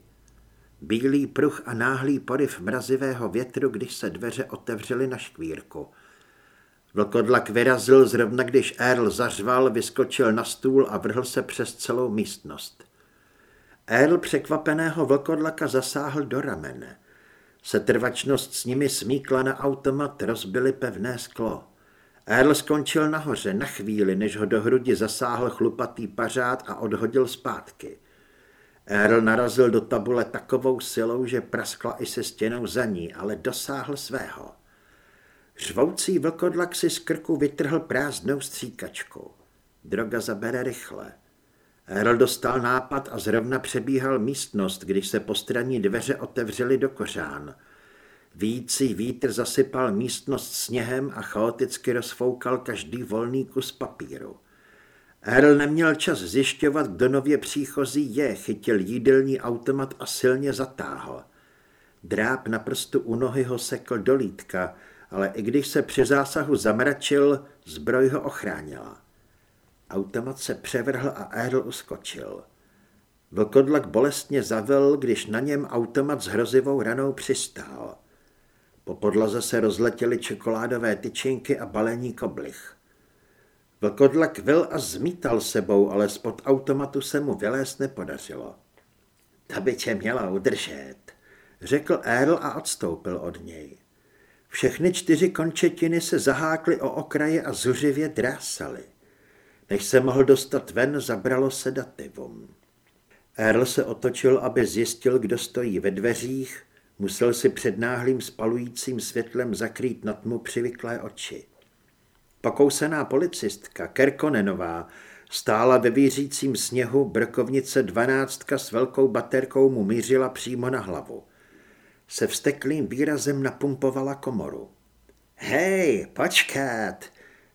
Bílý pruh a náhlý poryv mrazivého větru, když se dveře otevřely na škvírku – Vlkodlak vyrazil zrovna, když Earl zařval, vyskočil na stůl a vrhl se přes celou místnost. Earl překvapeného vlkodlaka zasáhl do ramene. Setrvačnost s nimi smíkla na automat, rozbili pevné sklo. Earl skončil nahoře na chvíli, než ho do hrudi zasáhl chlupatý pařád a odhodil zpátky. Earl narazil do tabule takovou silou, že praskla i se stěnou za ní, ale dosáhl svého. Řvoucí vlkodlak si z krku vytrhl prázdnou stříkačku. Droga zabere rychle. Erl dostal nápad a zrovna přebíhal místnost, když se postranní dveře otevřely do kořán. Vící vítr zasypal místnost sněhem a chaoticky rozfoukal každý volný kus papíru. Erl neměl čas zjišťovat, kdo nově příchozí je, chytil jídelní automat a silně zatáhl. Dráp na prstu u nohy ho sekl do lítka, ale i když se při zásahu zamračil, zbroj ho ochránila. Automat se převrhl a Earl uskočil. Vlkodlak bolestně zavel, když na něm automat s hrozivou ranou přistál. Po podlaze se rozletěly čokoládové tyčinky a balení koblich. Vlkodlak vil a zmítal sebou, ale spod automatu se mu vylézt nepodařilo. Ta by tě měla udržet, řekl Earl a odstoupil od něj. Všechny čtyři končetiny se zahákly o okraje a zuřivě drásaly. Než se mohl dostat ven, zabralo sedativum. Earl se otočil, aby zjistil, kdo stojí ve dveřích, musel si před náhlým spalujícím světlem zakrýt na tmu přivyklé oči. Pokousená policistka Kerkonenová stála ve vířícím sněhu, brkovnice dvanáctka s velkou baterkou mu mířila přímo na hlavu. Se vsteklým výrazem napumpovala komoru. Hej, počkat,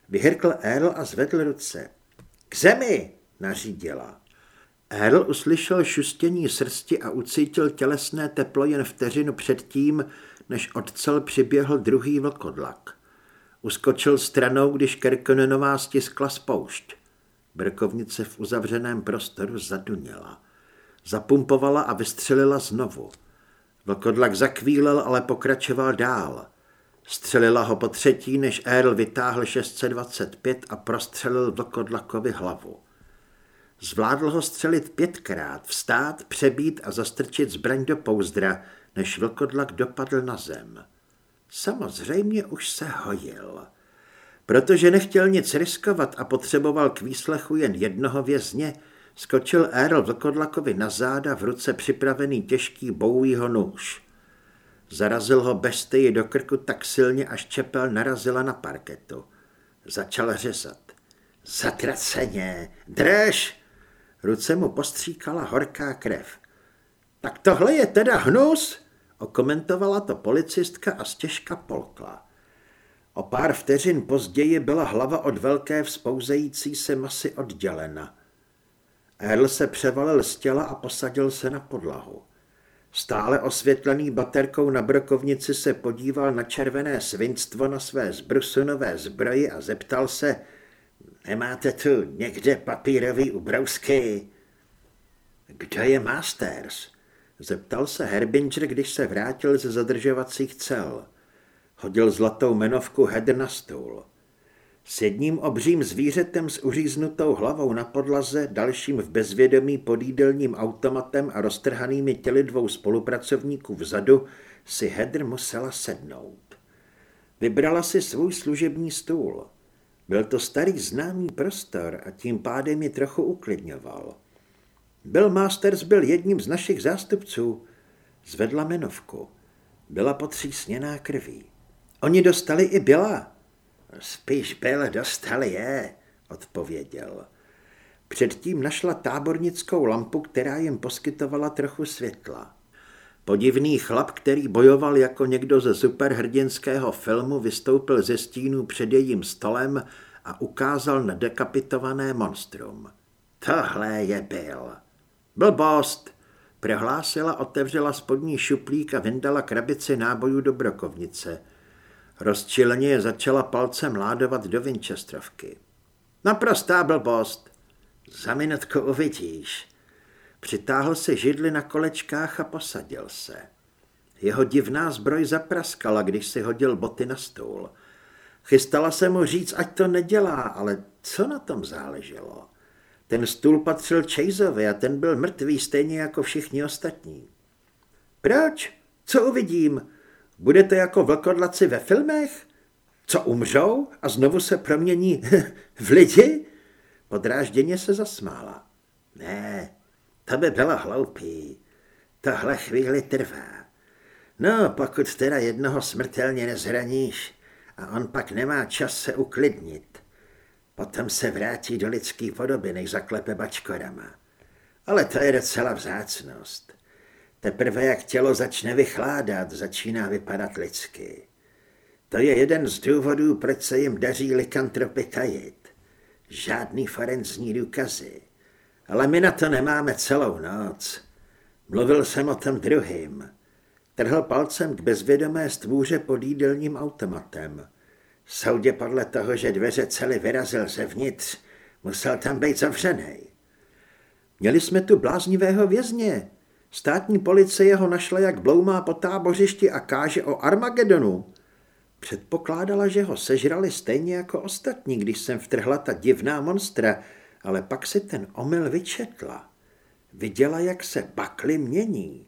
vyhrkl Earl a zvedl ruce. K zemi, nařídila. Earl uslyšel šustění srsti a ucítil tělesné teplo jen vteřinu předtím, než od cel přiběhl druhý vlkodlak. Uskočil stranou, když Kerkonenová stiskla spoušť. Brkovnice v uzavřeném prostoru zaduněla. Zapumpovala a vystřelila znovu. Vlkodlak zakvílel, ale pokračoval dál. Střelila ho po třetí, než Earl vytáhl 625 a prostřelil vlkodlakovi hlavu. Zvládl ho střelit pětkrát, vstát, přebít a zastrčit zbraň do pouzdra, než vlkodlak dopadl na zem. Samozřejmě už se hojil. Protože nechtěl nic riskovat a potřeboval k výslechu jen jednoho vězně, skočil Earl vlkodlakovi na záda v ruce připravený těžký boujího nůž. Zarazil ho bestii do krku tak silně, až čepel narazila na parketu. Začal řezat. Zatraceně, drž! Ruce mu postříkala horká krev. Tak tohle je teda hnus? Okomentovala to policistka a stěžka polkla. O pár vteřin později byla hlava od velké vzpouzející se masy oddělena. Earl se převalil z těla a posadil se na podlahu. Stále osvětlený baterkou na brokovnici se podíval na červené svinstvo na své zbrusunové zbroji a zeptal se, nemáte tu někde papírový ubrousky? Kdo je Masters? Zeptal se Herbinger, když se vrátil ze zadržovacích cel. Hodil zlatou menovku Head na stůl. S jedním obřím zvířetem s uříznutou hlavou na podlaze, dalším v bezvědomí pod jídelním automatem a roztrhanými těly dvou spolupracovníků vzadu si Hedr musela sednout. Vybrala si svůj služební stůl. Byl to starý známý prostor a tím pádem ji trochu uklidňoval. Bill Masters byl jedním z našich zástupců. Zvedla menovku. Byla potřísněná krví. Oni dostali i byla. Spíš Bill dostali je, odpověděl. Předtím našla tábornickou lampu, která jim poskytovala trochu světla. Podivný chlap, který bojoval jako někdo ze superhrdinského filmu, vystoupil ze stínu před jejím stolem a ukázal na dekapitované monstrum. Tohle je Bill. Blbost, prohlásila, otevřela spodní šuplík a vyndala krabici nábojů do brokovnice. Rozčileně je začala palcem ládovat do Winchesterovky. Naprostá blbost. Za minutku uvidíš. Přitáhl se židli na kolečkách a posadil se. Jeho divná zbroj zapraskala, když si hodil boty na stůl. Chystala se mu říct, ať to nedělá, ale co na tom záleželo? Ten stůl patřil Chaseovi a ten byl mrtvý stejně jako všichni ostatní. Proč? Co uvidím? Bude to jako vlkodlaci ve filmech? Co umřou a znovu se promění (laughs) v lidi? Podrážděně se zasmála. Ne, to by bylo hloupý. Tohle chvíli trvá. No, pokud teda jednoho smrtelně nezraníš a on pak nemá čas se uklidnit, potom se vrátí do lidský podoby, než zaklepe bačkorama. Ale to je docela vzácnost. Teprve jak tělo začne vychládat, začíná vypadat lidsky. To je jeden z důvodů, proč se jim daří likantropy tajit. Žádný forenzní důkazy. Ale my na to nemáme celou noc. Mluvil jsem o tom druhým. Trhl palcem k bezvědomé stvůře pod jídelním automatem. Soudě podle toho, že dveře celý vyrazil zevnitř, musel tam být zavřený. Měli jsme tu bláznivého vězně. Státní policie ho našla, jak bloumá po tábořišti a káže o Armagedonu. Předpokládala, že ho sežrali stejně jako ostatní, když jsem vtrhla ta divná monstra, ale pak si ten omyl vyčetla. Viděla, jak se bakly mění.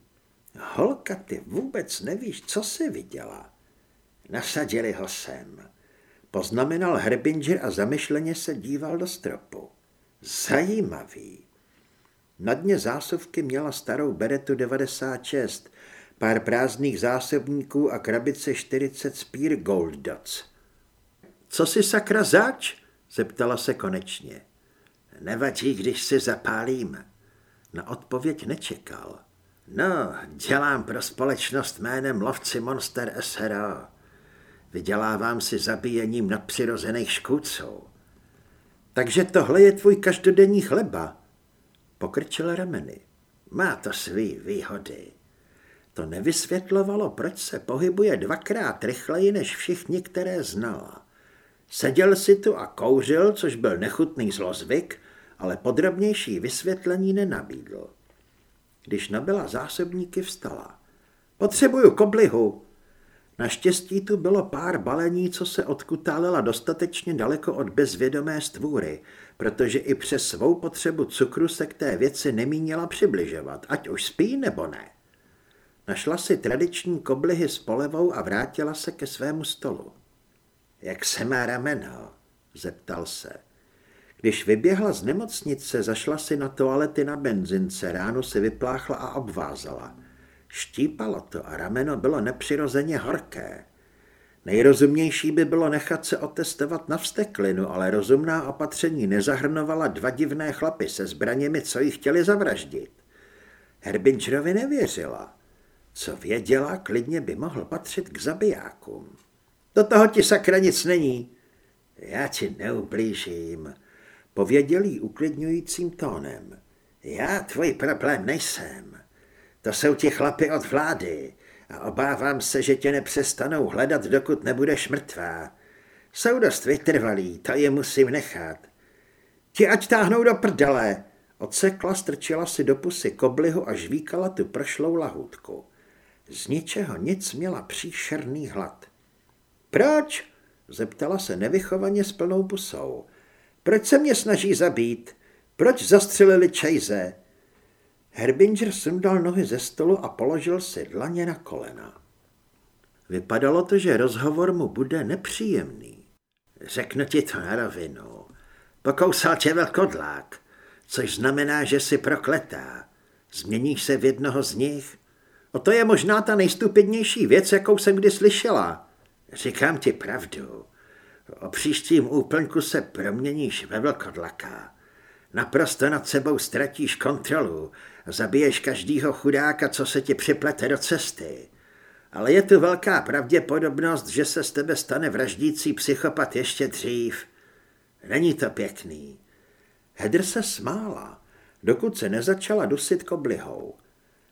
Holka, ty vůbec nevíš, co si viděla. Nasadili ho sem. Poznamenal Herbinger a zamyšleně se díval do stropu. Zajímavý. Na dně zásuvky měla starou Beretu 96, pár prázdných zásobníků a krabice 40 Spear Gold Dots. Co si sakra zač? zeptala se konečně. Nevadí, když si zapálím. Na odpověď nečekal. No, dělám pro společnost jménem Lovci Monster SRO. Vydělávám si zabíjením nadpřirozených škůdců. Takže tohle je tvůj každodenní chleba. Pokrčil rameny. Má to svý výhody. To nevysvětlovalo, proč se pohybuje dvakrát rychleji než všichni, které znala. Seděl si tu a kouřil, což byl nechutný zlozvyk, ale podrobnější vysvětlení nenabídl. Když nabila zásobníky, vstala. Potřebuju koblihu. Naštěstí tu bylo pár balení, co se odkutálela dostatečně daleko od bezvědomé stvůry, protože i přes svou potřebu cukru se k té věci nemínila přibližovat, ať už spí nebo ne. Našla si tradiční koblihy s polevou a vrátila se ke svému stolu. Jak se má rameno? zeptal se. Když vyběhla z nemocnice, zašla si na toalety na benzince, ráno si vypláchla a obvázala. Štípalo to a rameno bylo nepřirozeně horké. Nejrozumnější by bylo nechat se otestovat na vsteklinu, ale rozumná opatření nezahrnovala dva divné chlapy se zbraněmi, co ji chtěli zavraždit. Herbingerovi nevěřila. Co věděla, klidně by mohl patřit k zabijákům. Do toho ti sakra nic není. Já ti neublížím, pověděl jí uklidňujícím tónem. Já tvůj problém nejsem. To jsou ti chlapy od vlády a obávám se, že tě nepřestanou hledat, dokud nebudeš mrtvá. Jsou dost vytrvalí, to je musím nechat. Ti ať táhnou do prdele. Odsekla, strčila si do pusy koblihu a žvíkala tu prošlou lahůdku. Z ničeho nic měla příšerný hlad. Proč? Zeptala se nevychovaně s plnou pusou. Proč se mě snaží zabít? Proč zastřelili Chase? Herbinger sundal nohy ze stolu a položil si dlaně na kolena. Vypadalo to, že rozhovor mu bude nepříjemný. Řeknu ti to na rovinu. Pokousal tě velkodlák, což znamená, že jsi prokletá. Změníš se v jednoho z nich? O to je možná ta nejstupidnější věc, jakou jsem kdy slyšela. Říkám ti pravdu. O příštím úplňku se proměníš ve velkodlaka. Naprosto nad sebou ztratíš kontrolu zabiješ každýho chudáka, co se ti připlete do cesty. Ale je tu velká pravděpodobnost, že se z tebe stane vraždící psychopat ještě dřív. Není to pěkný. Hedr se smála, dokud se nezačala dusit koblihou.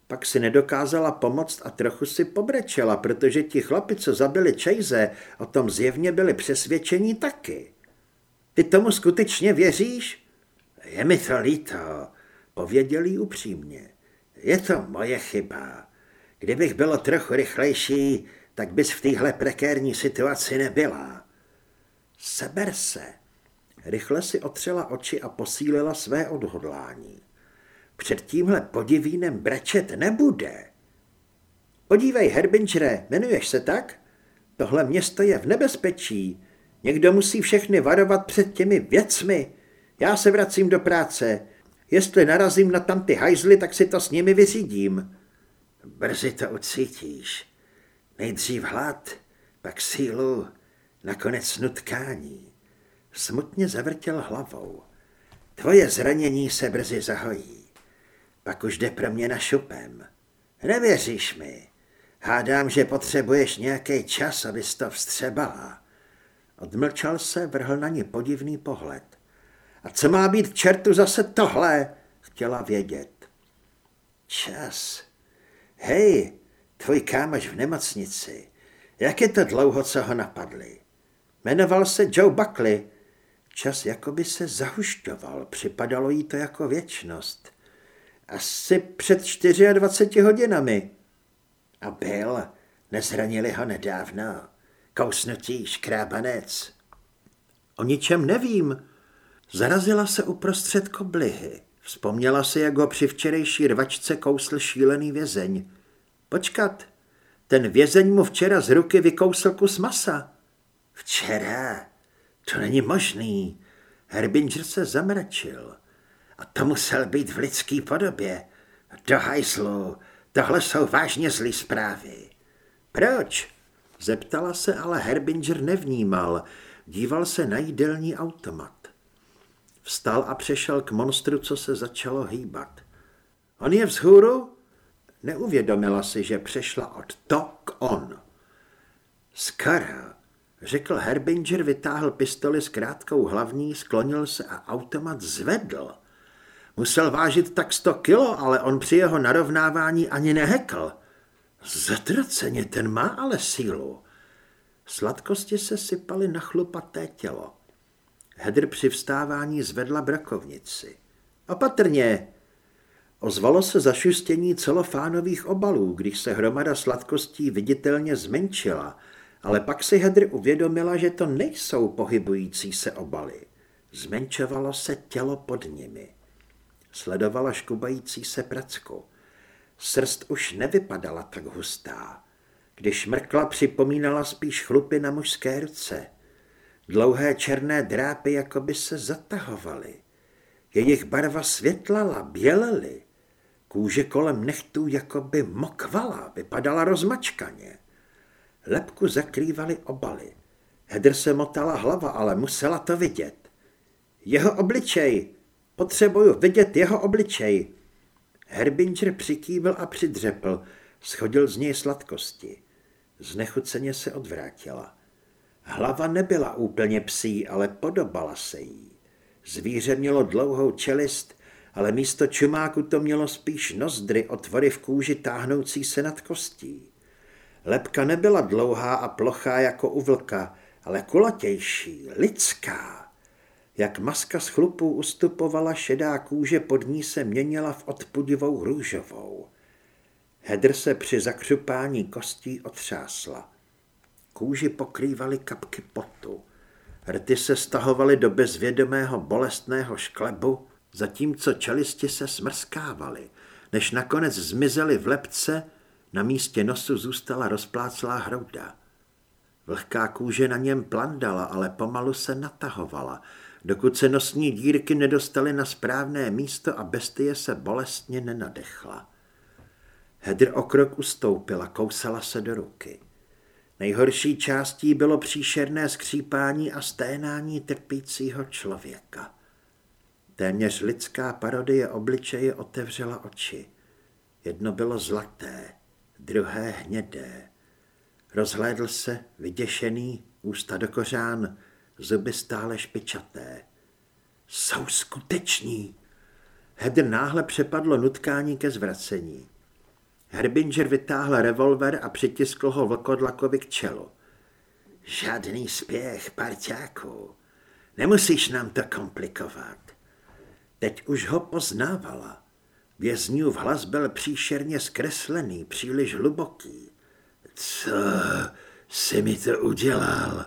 Pak si nedokázala pomoct a trochu si pobrečela, protože ti chlapi, co zabili Chase, o tom zjevně byli přesvědčení taky. Ty tomu skutečně věříš? Je mi to líto, pověděl jí upřímně. Je to moje chyba. Kdybych bylo trochu rychlejší, tak bys v téhle prekérní situaci nebyla. Seber se. Rychle si otřela oči a posílila své odhodlání. Před tímhle podivínem brečet nebude. Podívej, Herbingere, jmenuješ se tak? Tohle město je v nebezpečí. Někdo musí všechny varovat před těmi věcmi. Já se vracím do práce. Jestli narazím na tam ty hajzly, tak si to s nimi vyřídím. Brzy to ucítíš. Nejdřív hlad, pak sílu, nakonec nutkání. Smutně zavrtěl hlavou. Tvoje zranění se brzy zahojí. Pak už jde pro mě na šupem. Nevěříš mi? Hádám, že potřebuješ nějaký čas, abys to vstřebala. Odmlčal se, vrhl na ně podivný pohled. A co má být čertu zase tohle? Chtěla vědět. Čas. Hej, Tvůj kámoš v nemocnici. Jak je to dlouho, co ho napadli? Jmenoval se Joe Buckley. Čas jakoby se zahušťoval, připadalo jí to jako věčnost. Asi před 24 hodinami. A byl, nezranili ho nedávno. Kousnutí škrábanec. O ničem nevím. Zarazila se uprostřed koblihy. Vzpomněla si, jak ho při včerejší rvačce kousl šílený vězeň. Počkat, ten vězeň mu včera z ruky vykousl kus masa. Včera? To není možný. Herbinger se zamračil. A to musel být v lidský podobě. Do hajzlu, tohle jsou vážně zlý zprávy. Proč? Zeptala se, ale Herbinger nevnímal. Díval se na jídelní automat. Vstal a přešel k monstru, co se začalo hýbat. On je vzhůru? Neuvědomila si, že přešla od to k on. Skoro, řekl Herbinger, vytáhl pistoli s krátkou hlavní, sklonil se a automat zvedl. Musel vážit tak sto kilo, ale on při jeho narovnávání ani nehekl. Zatraceně, ten má ale sílu. Sladkosti se sypaly na chlupaté tělo. Hedr při vstávání zvedla brakovnici. Opatrně! Ozvalo se zašustění celofánových obalů, když se hromada sladkostí viditelně zmenšila, ale pak si Hedr uvědomila, že to nejsou pohybující se obaly. Zmenšovalo se tělo pod nimi. Sledovala škubající se pracku. Srst už nevypadala tak hustá. Když mrkla, připomínala spíš chlupy na mužské ruce. Dlouhé černé drápy jako by se zatahovaly. Jejich barva světlala, bělely. Kůže kolem nechtů jako by mokvala, vypadala rozmačkaně. Lepku zakrývaly obaly. Hedr se motala hlava, ale musela to vidět. Jeho obličej! Potřebuju vidět jeho obličej! Herbinger přikývil a přidřepl, schodil z něj sladkosti. Znechuceně se odvrátila. Hlava nebyla úplně psí, ale podobala se jí. Zvíře mělo dlouhou čelist, ale místo čumáku to mělo spíš nozdry, otvory v kůži táhnoucí se nad kostí. Lepka nebyla dlouhá a plochá jako u vlka, ale kulatější, lidská. Jak maska z chlupů ustupovala šedá kůže, pod ní se měnila v odpudivou růžovou. Hedr se při zakřupání kostí otřásla. Kůži pokrývaly kapky potu. Rty se stahovaly do bezvědomého bolestného šklebu, zatímco čelisti se smrskávaly. Než nakonec zmizely v lepce, na místě nosu zůstala rozpláclá hrouda. Vlhká kůže na něm plandala, ale pomalu se natahovala, dokud se nosní dírky nedostaly na správné místo a bestie se bolestně nenadechla. Hedr o krok ustoupila, kousala se do ruky. Nejhorší částí bylo příšerné skřípání a sténání trpícího člověka. Téměř lidská parodie obličeje otevřela oči. Jedno bylo zlaté, druhé hnědé. Rozhlédl se, vyděšený, ústa do kořán, zuby stále špičaté. Jsou skuteční. Hedr náhle přepadlo nutkání ke zvracení. Herbinger vytáhl revolver a přitiskl ho vlkodlakovi k čelu. Žádný spěch, parťáku. Nemusíš nám to komplikovat. Teď už ho poznávala. Vězňův hlas byl příšerně zkreslený, příliš hluboký. Co jsi mi to udělal?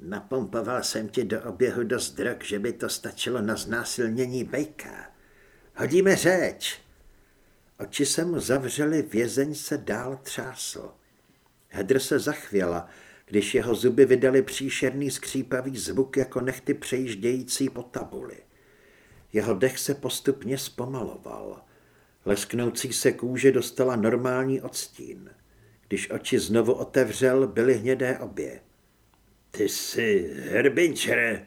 Napompoval jsem ti do oběhu dost drog, že by to stačilo na znásilnění bejka. Hodíme řeč. Oči se mu zavřely, vězeň se dál třásl. Hedr se zachvěla, když jeho zuby vydali příšerný skřípavý zvuk jako nechty přejíždějící po tabuli. Jeho dech se postupně zpomaloval. Lesknoucí se kůže dostala normální odstín. Když oči znovu otevřel, byly hnědé obě. Ty jsi herbinčere,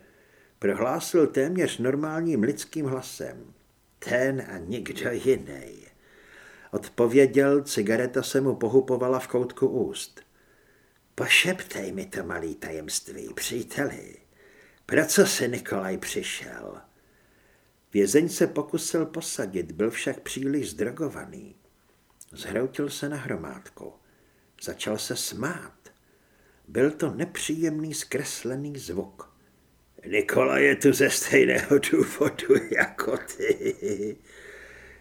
prohlásil téměř normálním lidským hlasem. Ten a nikdo jiný. Odpověděl, cigareta se mu pohupovala v koutku úst. Pošeptej mi to malý tajemství, příteli. Pro co si Nikolaj přišel? Vězeň se pokusil posadit, byl však příliš zdrogovaný. Zhroutil se na hromádku. Začal se smát. Byl to nepříjemný zkreslený zvuk. Nikola je tu ze stejného důvodu jako ty.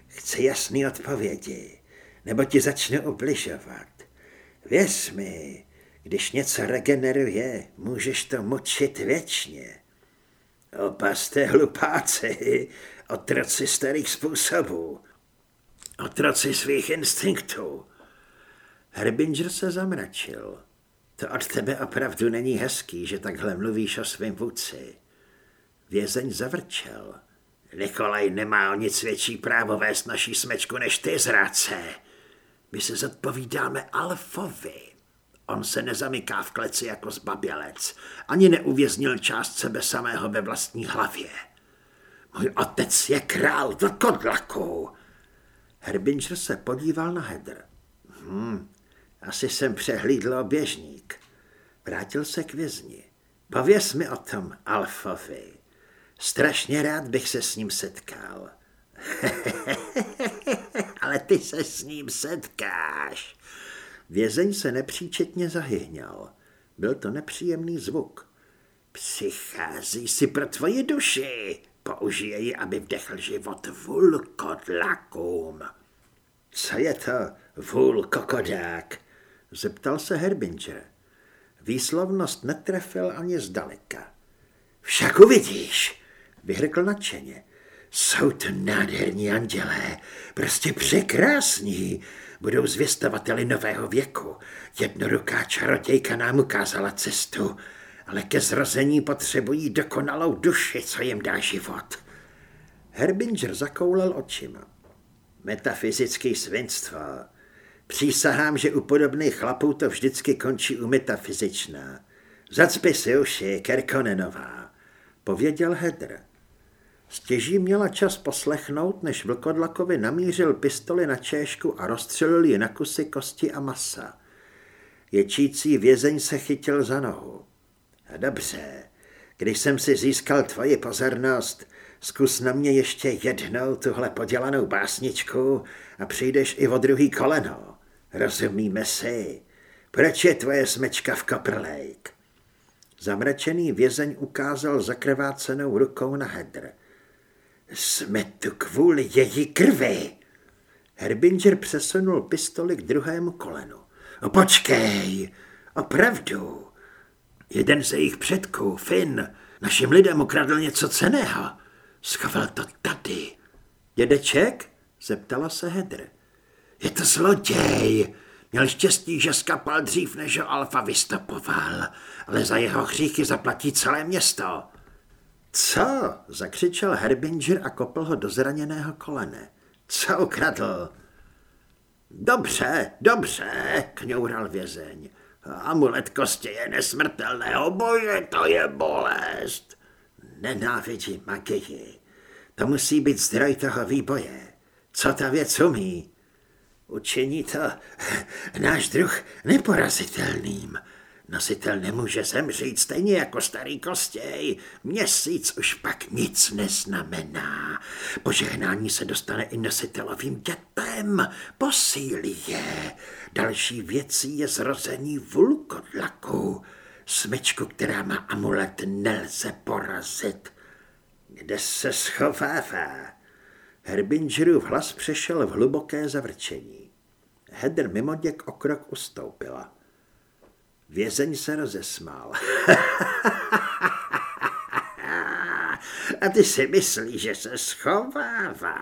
Chci jasný odpovědi, nebo ti začne ubližovat. Věř mi, když něco regeneruje, můžeš to močit věčně. Opaste hlupáci, otroci starých způsobů, otroci svých instinktů. Herbinger se zamračil. To od tebe opravdu není hezký, že takhle mluvíš o svém vůdci. Vězeň zavrčel. Nikolaj nemá o nic větší právo vést naší smečku než ty, zráce. My se zodpovídáme Alfovi. On se nezamyká v kleci jako zbabělec, ani neuvěznil část sebe samého ve vlastní hlavě. Můj otec je král vlkodlaku. Herbinger se podíval na Hedr. Hm, asi jsem přehlídl oběžník. Vrátil se k vězni. Pověz mi o tom, Alfovi. Strašně rád bych se s ním setkal. (laughs) Ale ty se s ním setkáš. Vězeň se nepříčetně zahyhňal. Byl to nepříjemný zvuk. Přichází si pro tvoji duši. Použije ji, aby vdechl život vulkodlakům. Co je to vulkokodák? Zeptal se Herbinger. Výslovnost netrefil ani zdaleka. Však uvidíš, vyhrkl nadšeně. Jsou to nádherní andělé, prostě překrásní. Budou zvěstovateli nového věku. Jednoruká čarodějka nám ukázala cestu, ale ke zrození potřebují dokonalou duši, co jim dá život. Herbinger zakoulel očima. Metafyzický svinstvo. Přísahám, že u podobných chlapů to vždycky končí u metafyzičná. Zacpi si uši, Kerkonenová, pověděl Hedr. Stěží měla čas poslechnout, než Vlkodlakovi namířil pistoli na čéšku a rozstřelil ji na kusy kosti a masa. Ječící vězeň se chytil za nohu. Dobře, když jsem si získal tvoji pozornost, zkus na mě ještě jednou tuhle podělanou básničku a přijdeš i o druhý koleno. Rozumíme si. Proč je tvoje smečka v Lake? Zamračený vězeň ukázal zakrvácenou rukou na Hedr. Jsme tu kvůli její krvi. Herbinger přesunul pistoli k druhému kolenu. Počkej, opravdu. Jeden ze jejich předků, Finn, našim lidem ukradl něco ceného. Schoval to tady. Dědeček? Zeptala se Hedr. Je to zloděj. Měl štěstí, že skapal dřív, než ho Alfa vystopoval, ale za jeho hříchy zaplatí celé město. Co? zakřičel Herbinger a kopl ho do zraněného kolene. Co ukradl? Dobře, dobře, kňoural vězeň. Amulet kostě je nesmrtelného boje, to je bolest. Nenávidí magii. To musí být zdroj toho výboje. Co ta věc umí? Učiní to (laughs) náš druh neporazitelným. Nositel nemůže zemřít stejně jako starý kostěj. Měsíc už pak nic neznamená. Požehnání se dostane i nositelovým dětem. Posílí je. Další věcí je zrození vulkodlaku. Smyčku, která má amulet, nelze porazit. Kde se schovává? Herbingerův hlas přešel v hluboké zavrčení. Hedr mimoděk o krok ustoupila. Vězeň se rozesmál. (laughs) A ty si myslíš, že se schovává.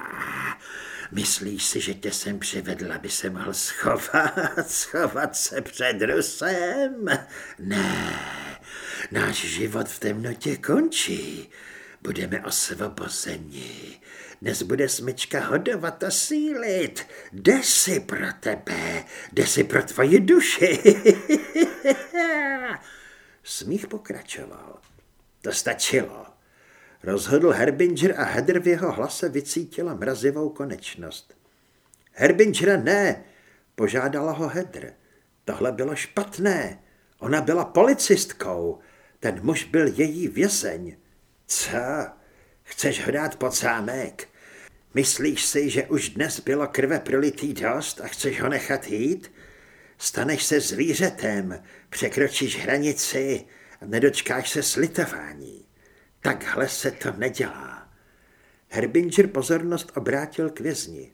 Myslíš si, že tě sem přivedl, aby se mohl schovat, (laughs) schovat se před Rusem? Ne, náš život v temnotě končí. Budeme osvobozeni. Dnes bude smyčka hodovat a sílit. Jde si pro tebe, jde si pro tvoji duši. (laughs) Smích pokračoval. To stačilo. Rozhodl Herbinger a Hedr v jeho hlase vycítila mrazivou konečnost. Herbingera ne, požádala ho Hedr. Tohle bylo špatné. Ona byla policistkou. Ten muž byl její vězeň. Co? Chceš pod zámek? Myslíš si, že už dnes bylo krve prolitý dost a chceš ho nechat jít? Staneš se zvířetem, překročíš hranici a nedočkáš se slitování. Takhle se to nedělá. Herbinger pozornost obrátil k vězni.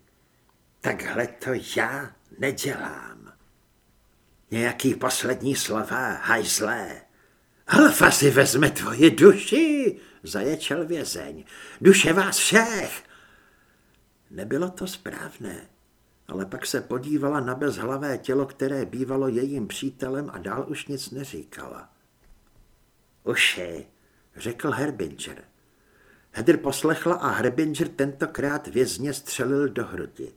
Takhle to já nedělám. Nějaký poslední slova, hajzlé. Alfa si vezme tvoje duši, zaječel vězeň. Duše vás všech. Nebylo to správné, ale pak se podívala na bezhlavé tělo, které bývalo jejím přítelem a dál už nic neříkala. Uši, řekl Herbinger. Hedr poslechla a Herbinger tentokrát vězně střelil do hrudi.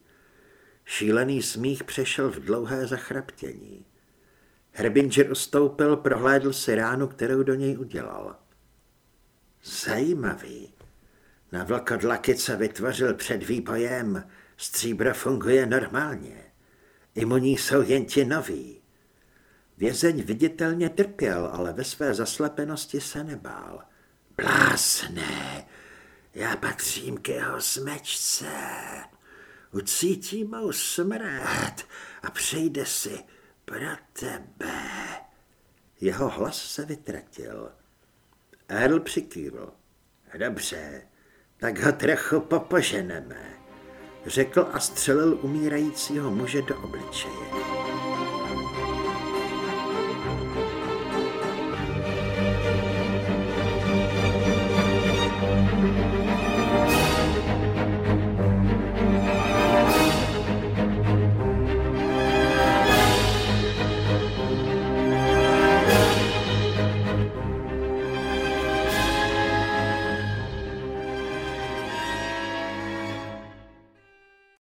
Šílený smích přešel v dlouhé zachraptění. Herbinger ustoupil, prohlédl si ránu, kterou do něj udělal. Zajímavý. Na vlkodlaky, co vytvořil před výbojem, stříbro funguje normálně. Imuní jsou jen ti noví. Vězeň viditelně trpěl, ale ve své zaslepenosti se nebál. Blásne, já patřím k jeho smečce. Ucítí mou smrt a přejde si pro tebe. Jeho hlas se vytratil. Earl přikývl. Dobře, tak ho trochu popoženeme, řekl a střelil umírajícího muže do obličeje.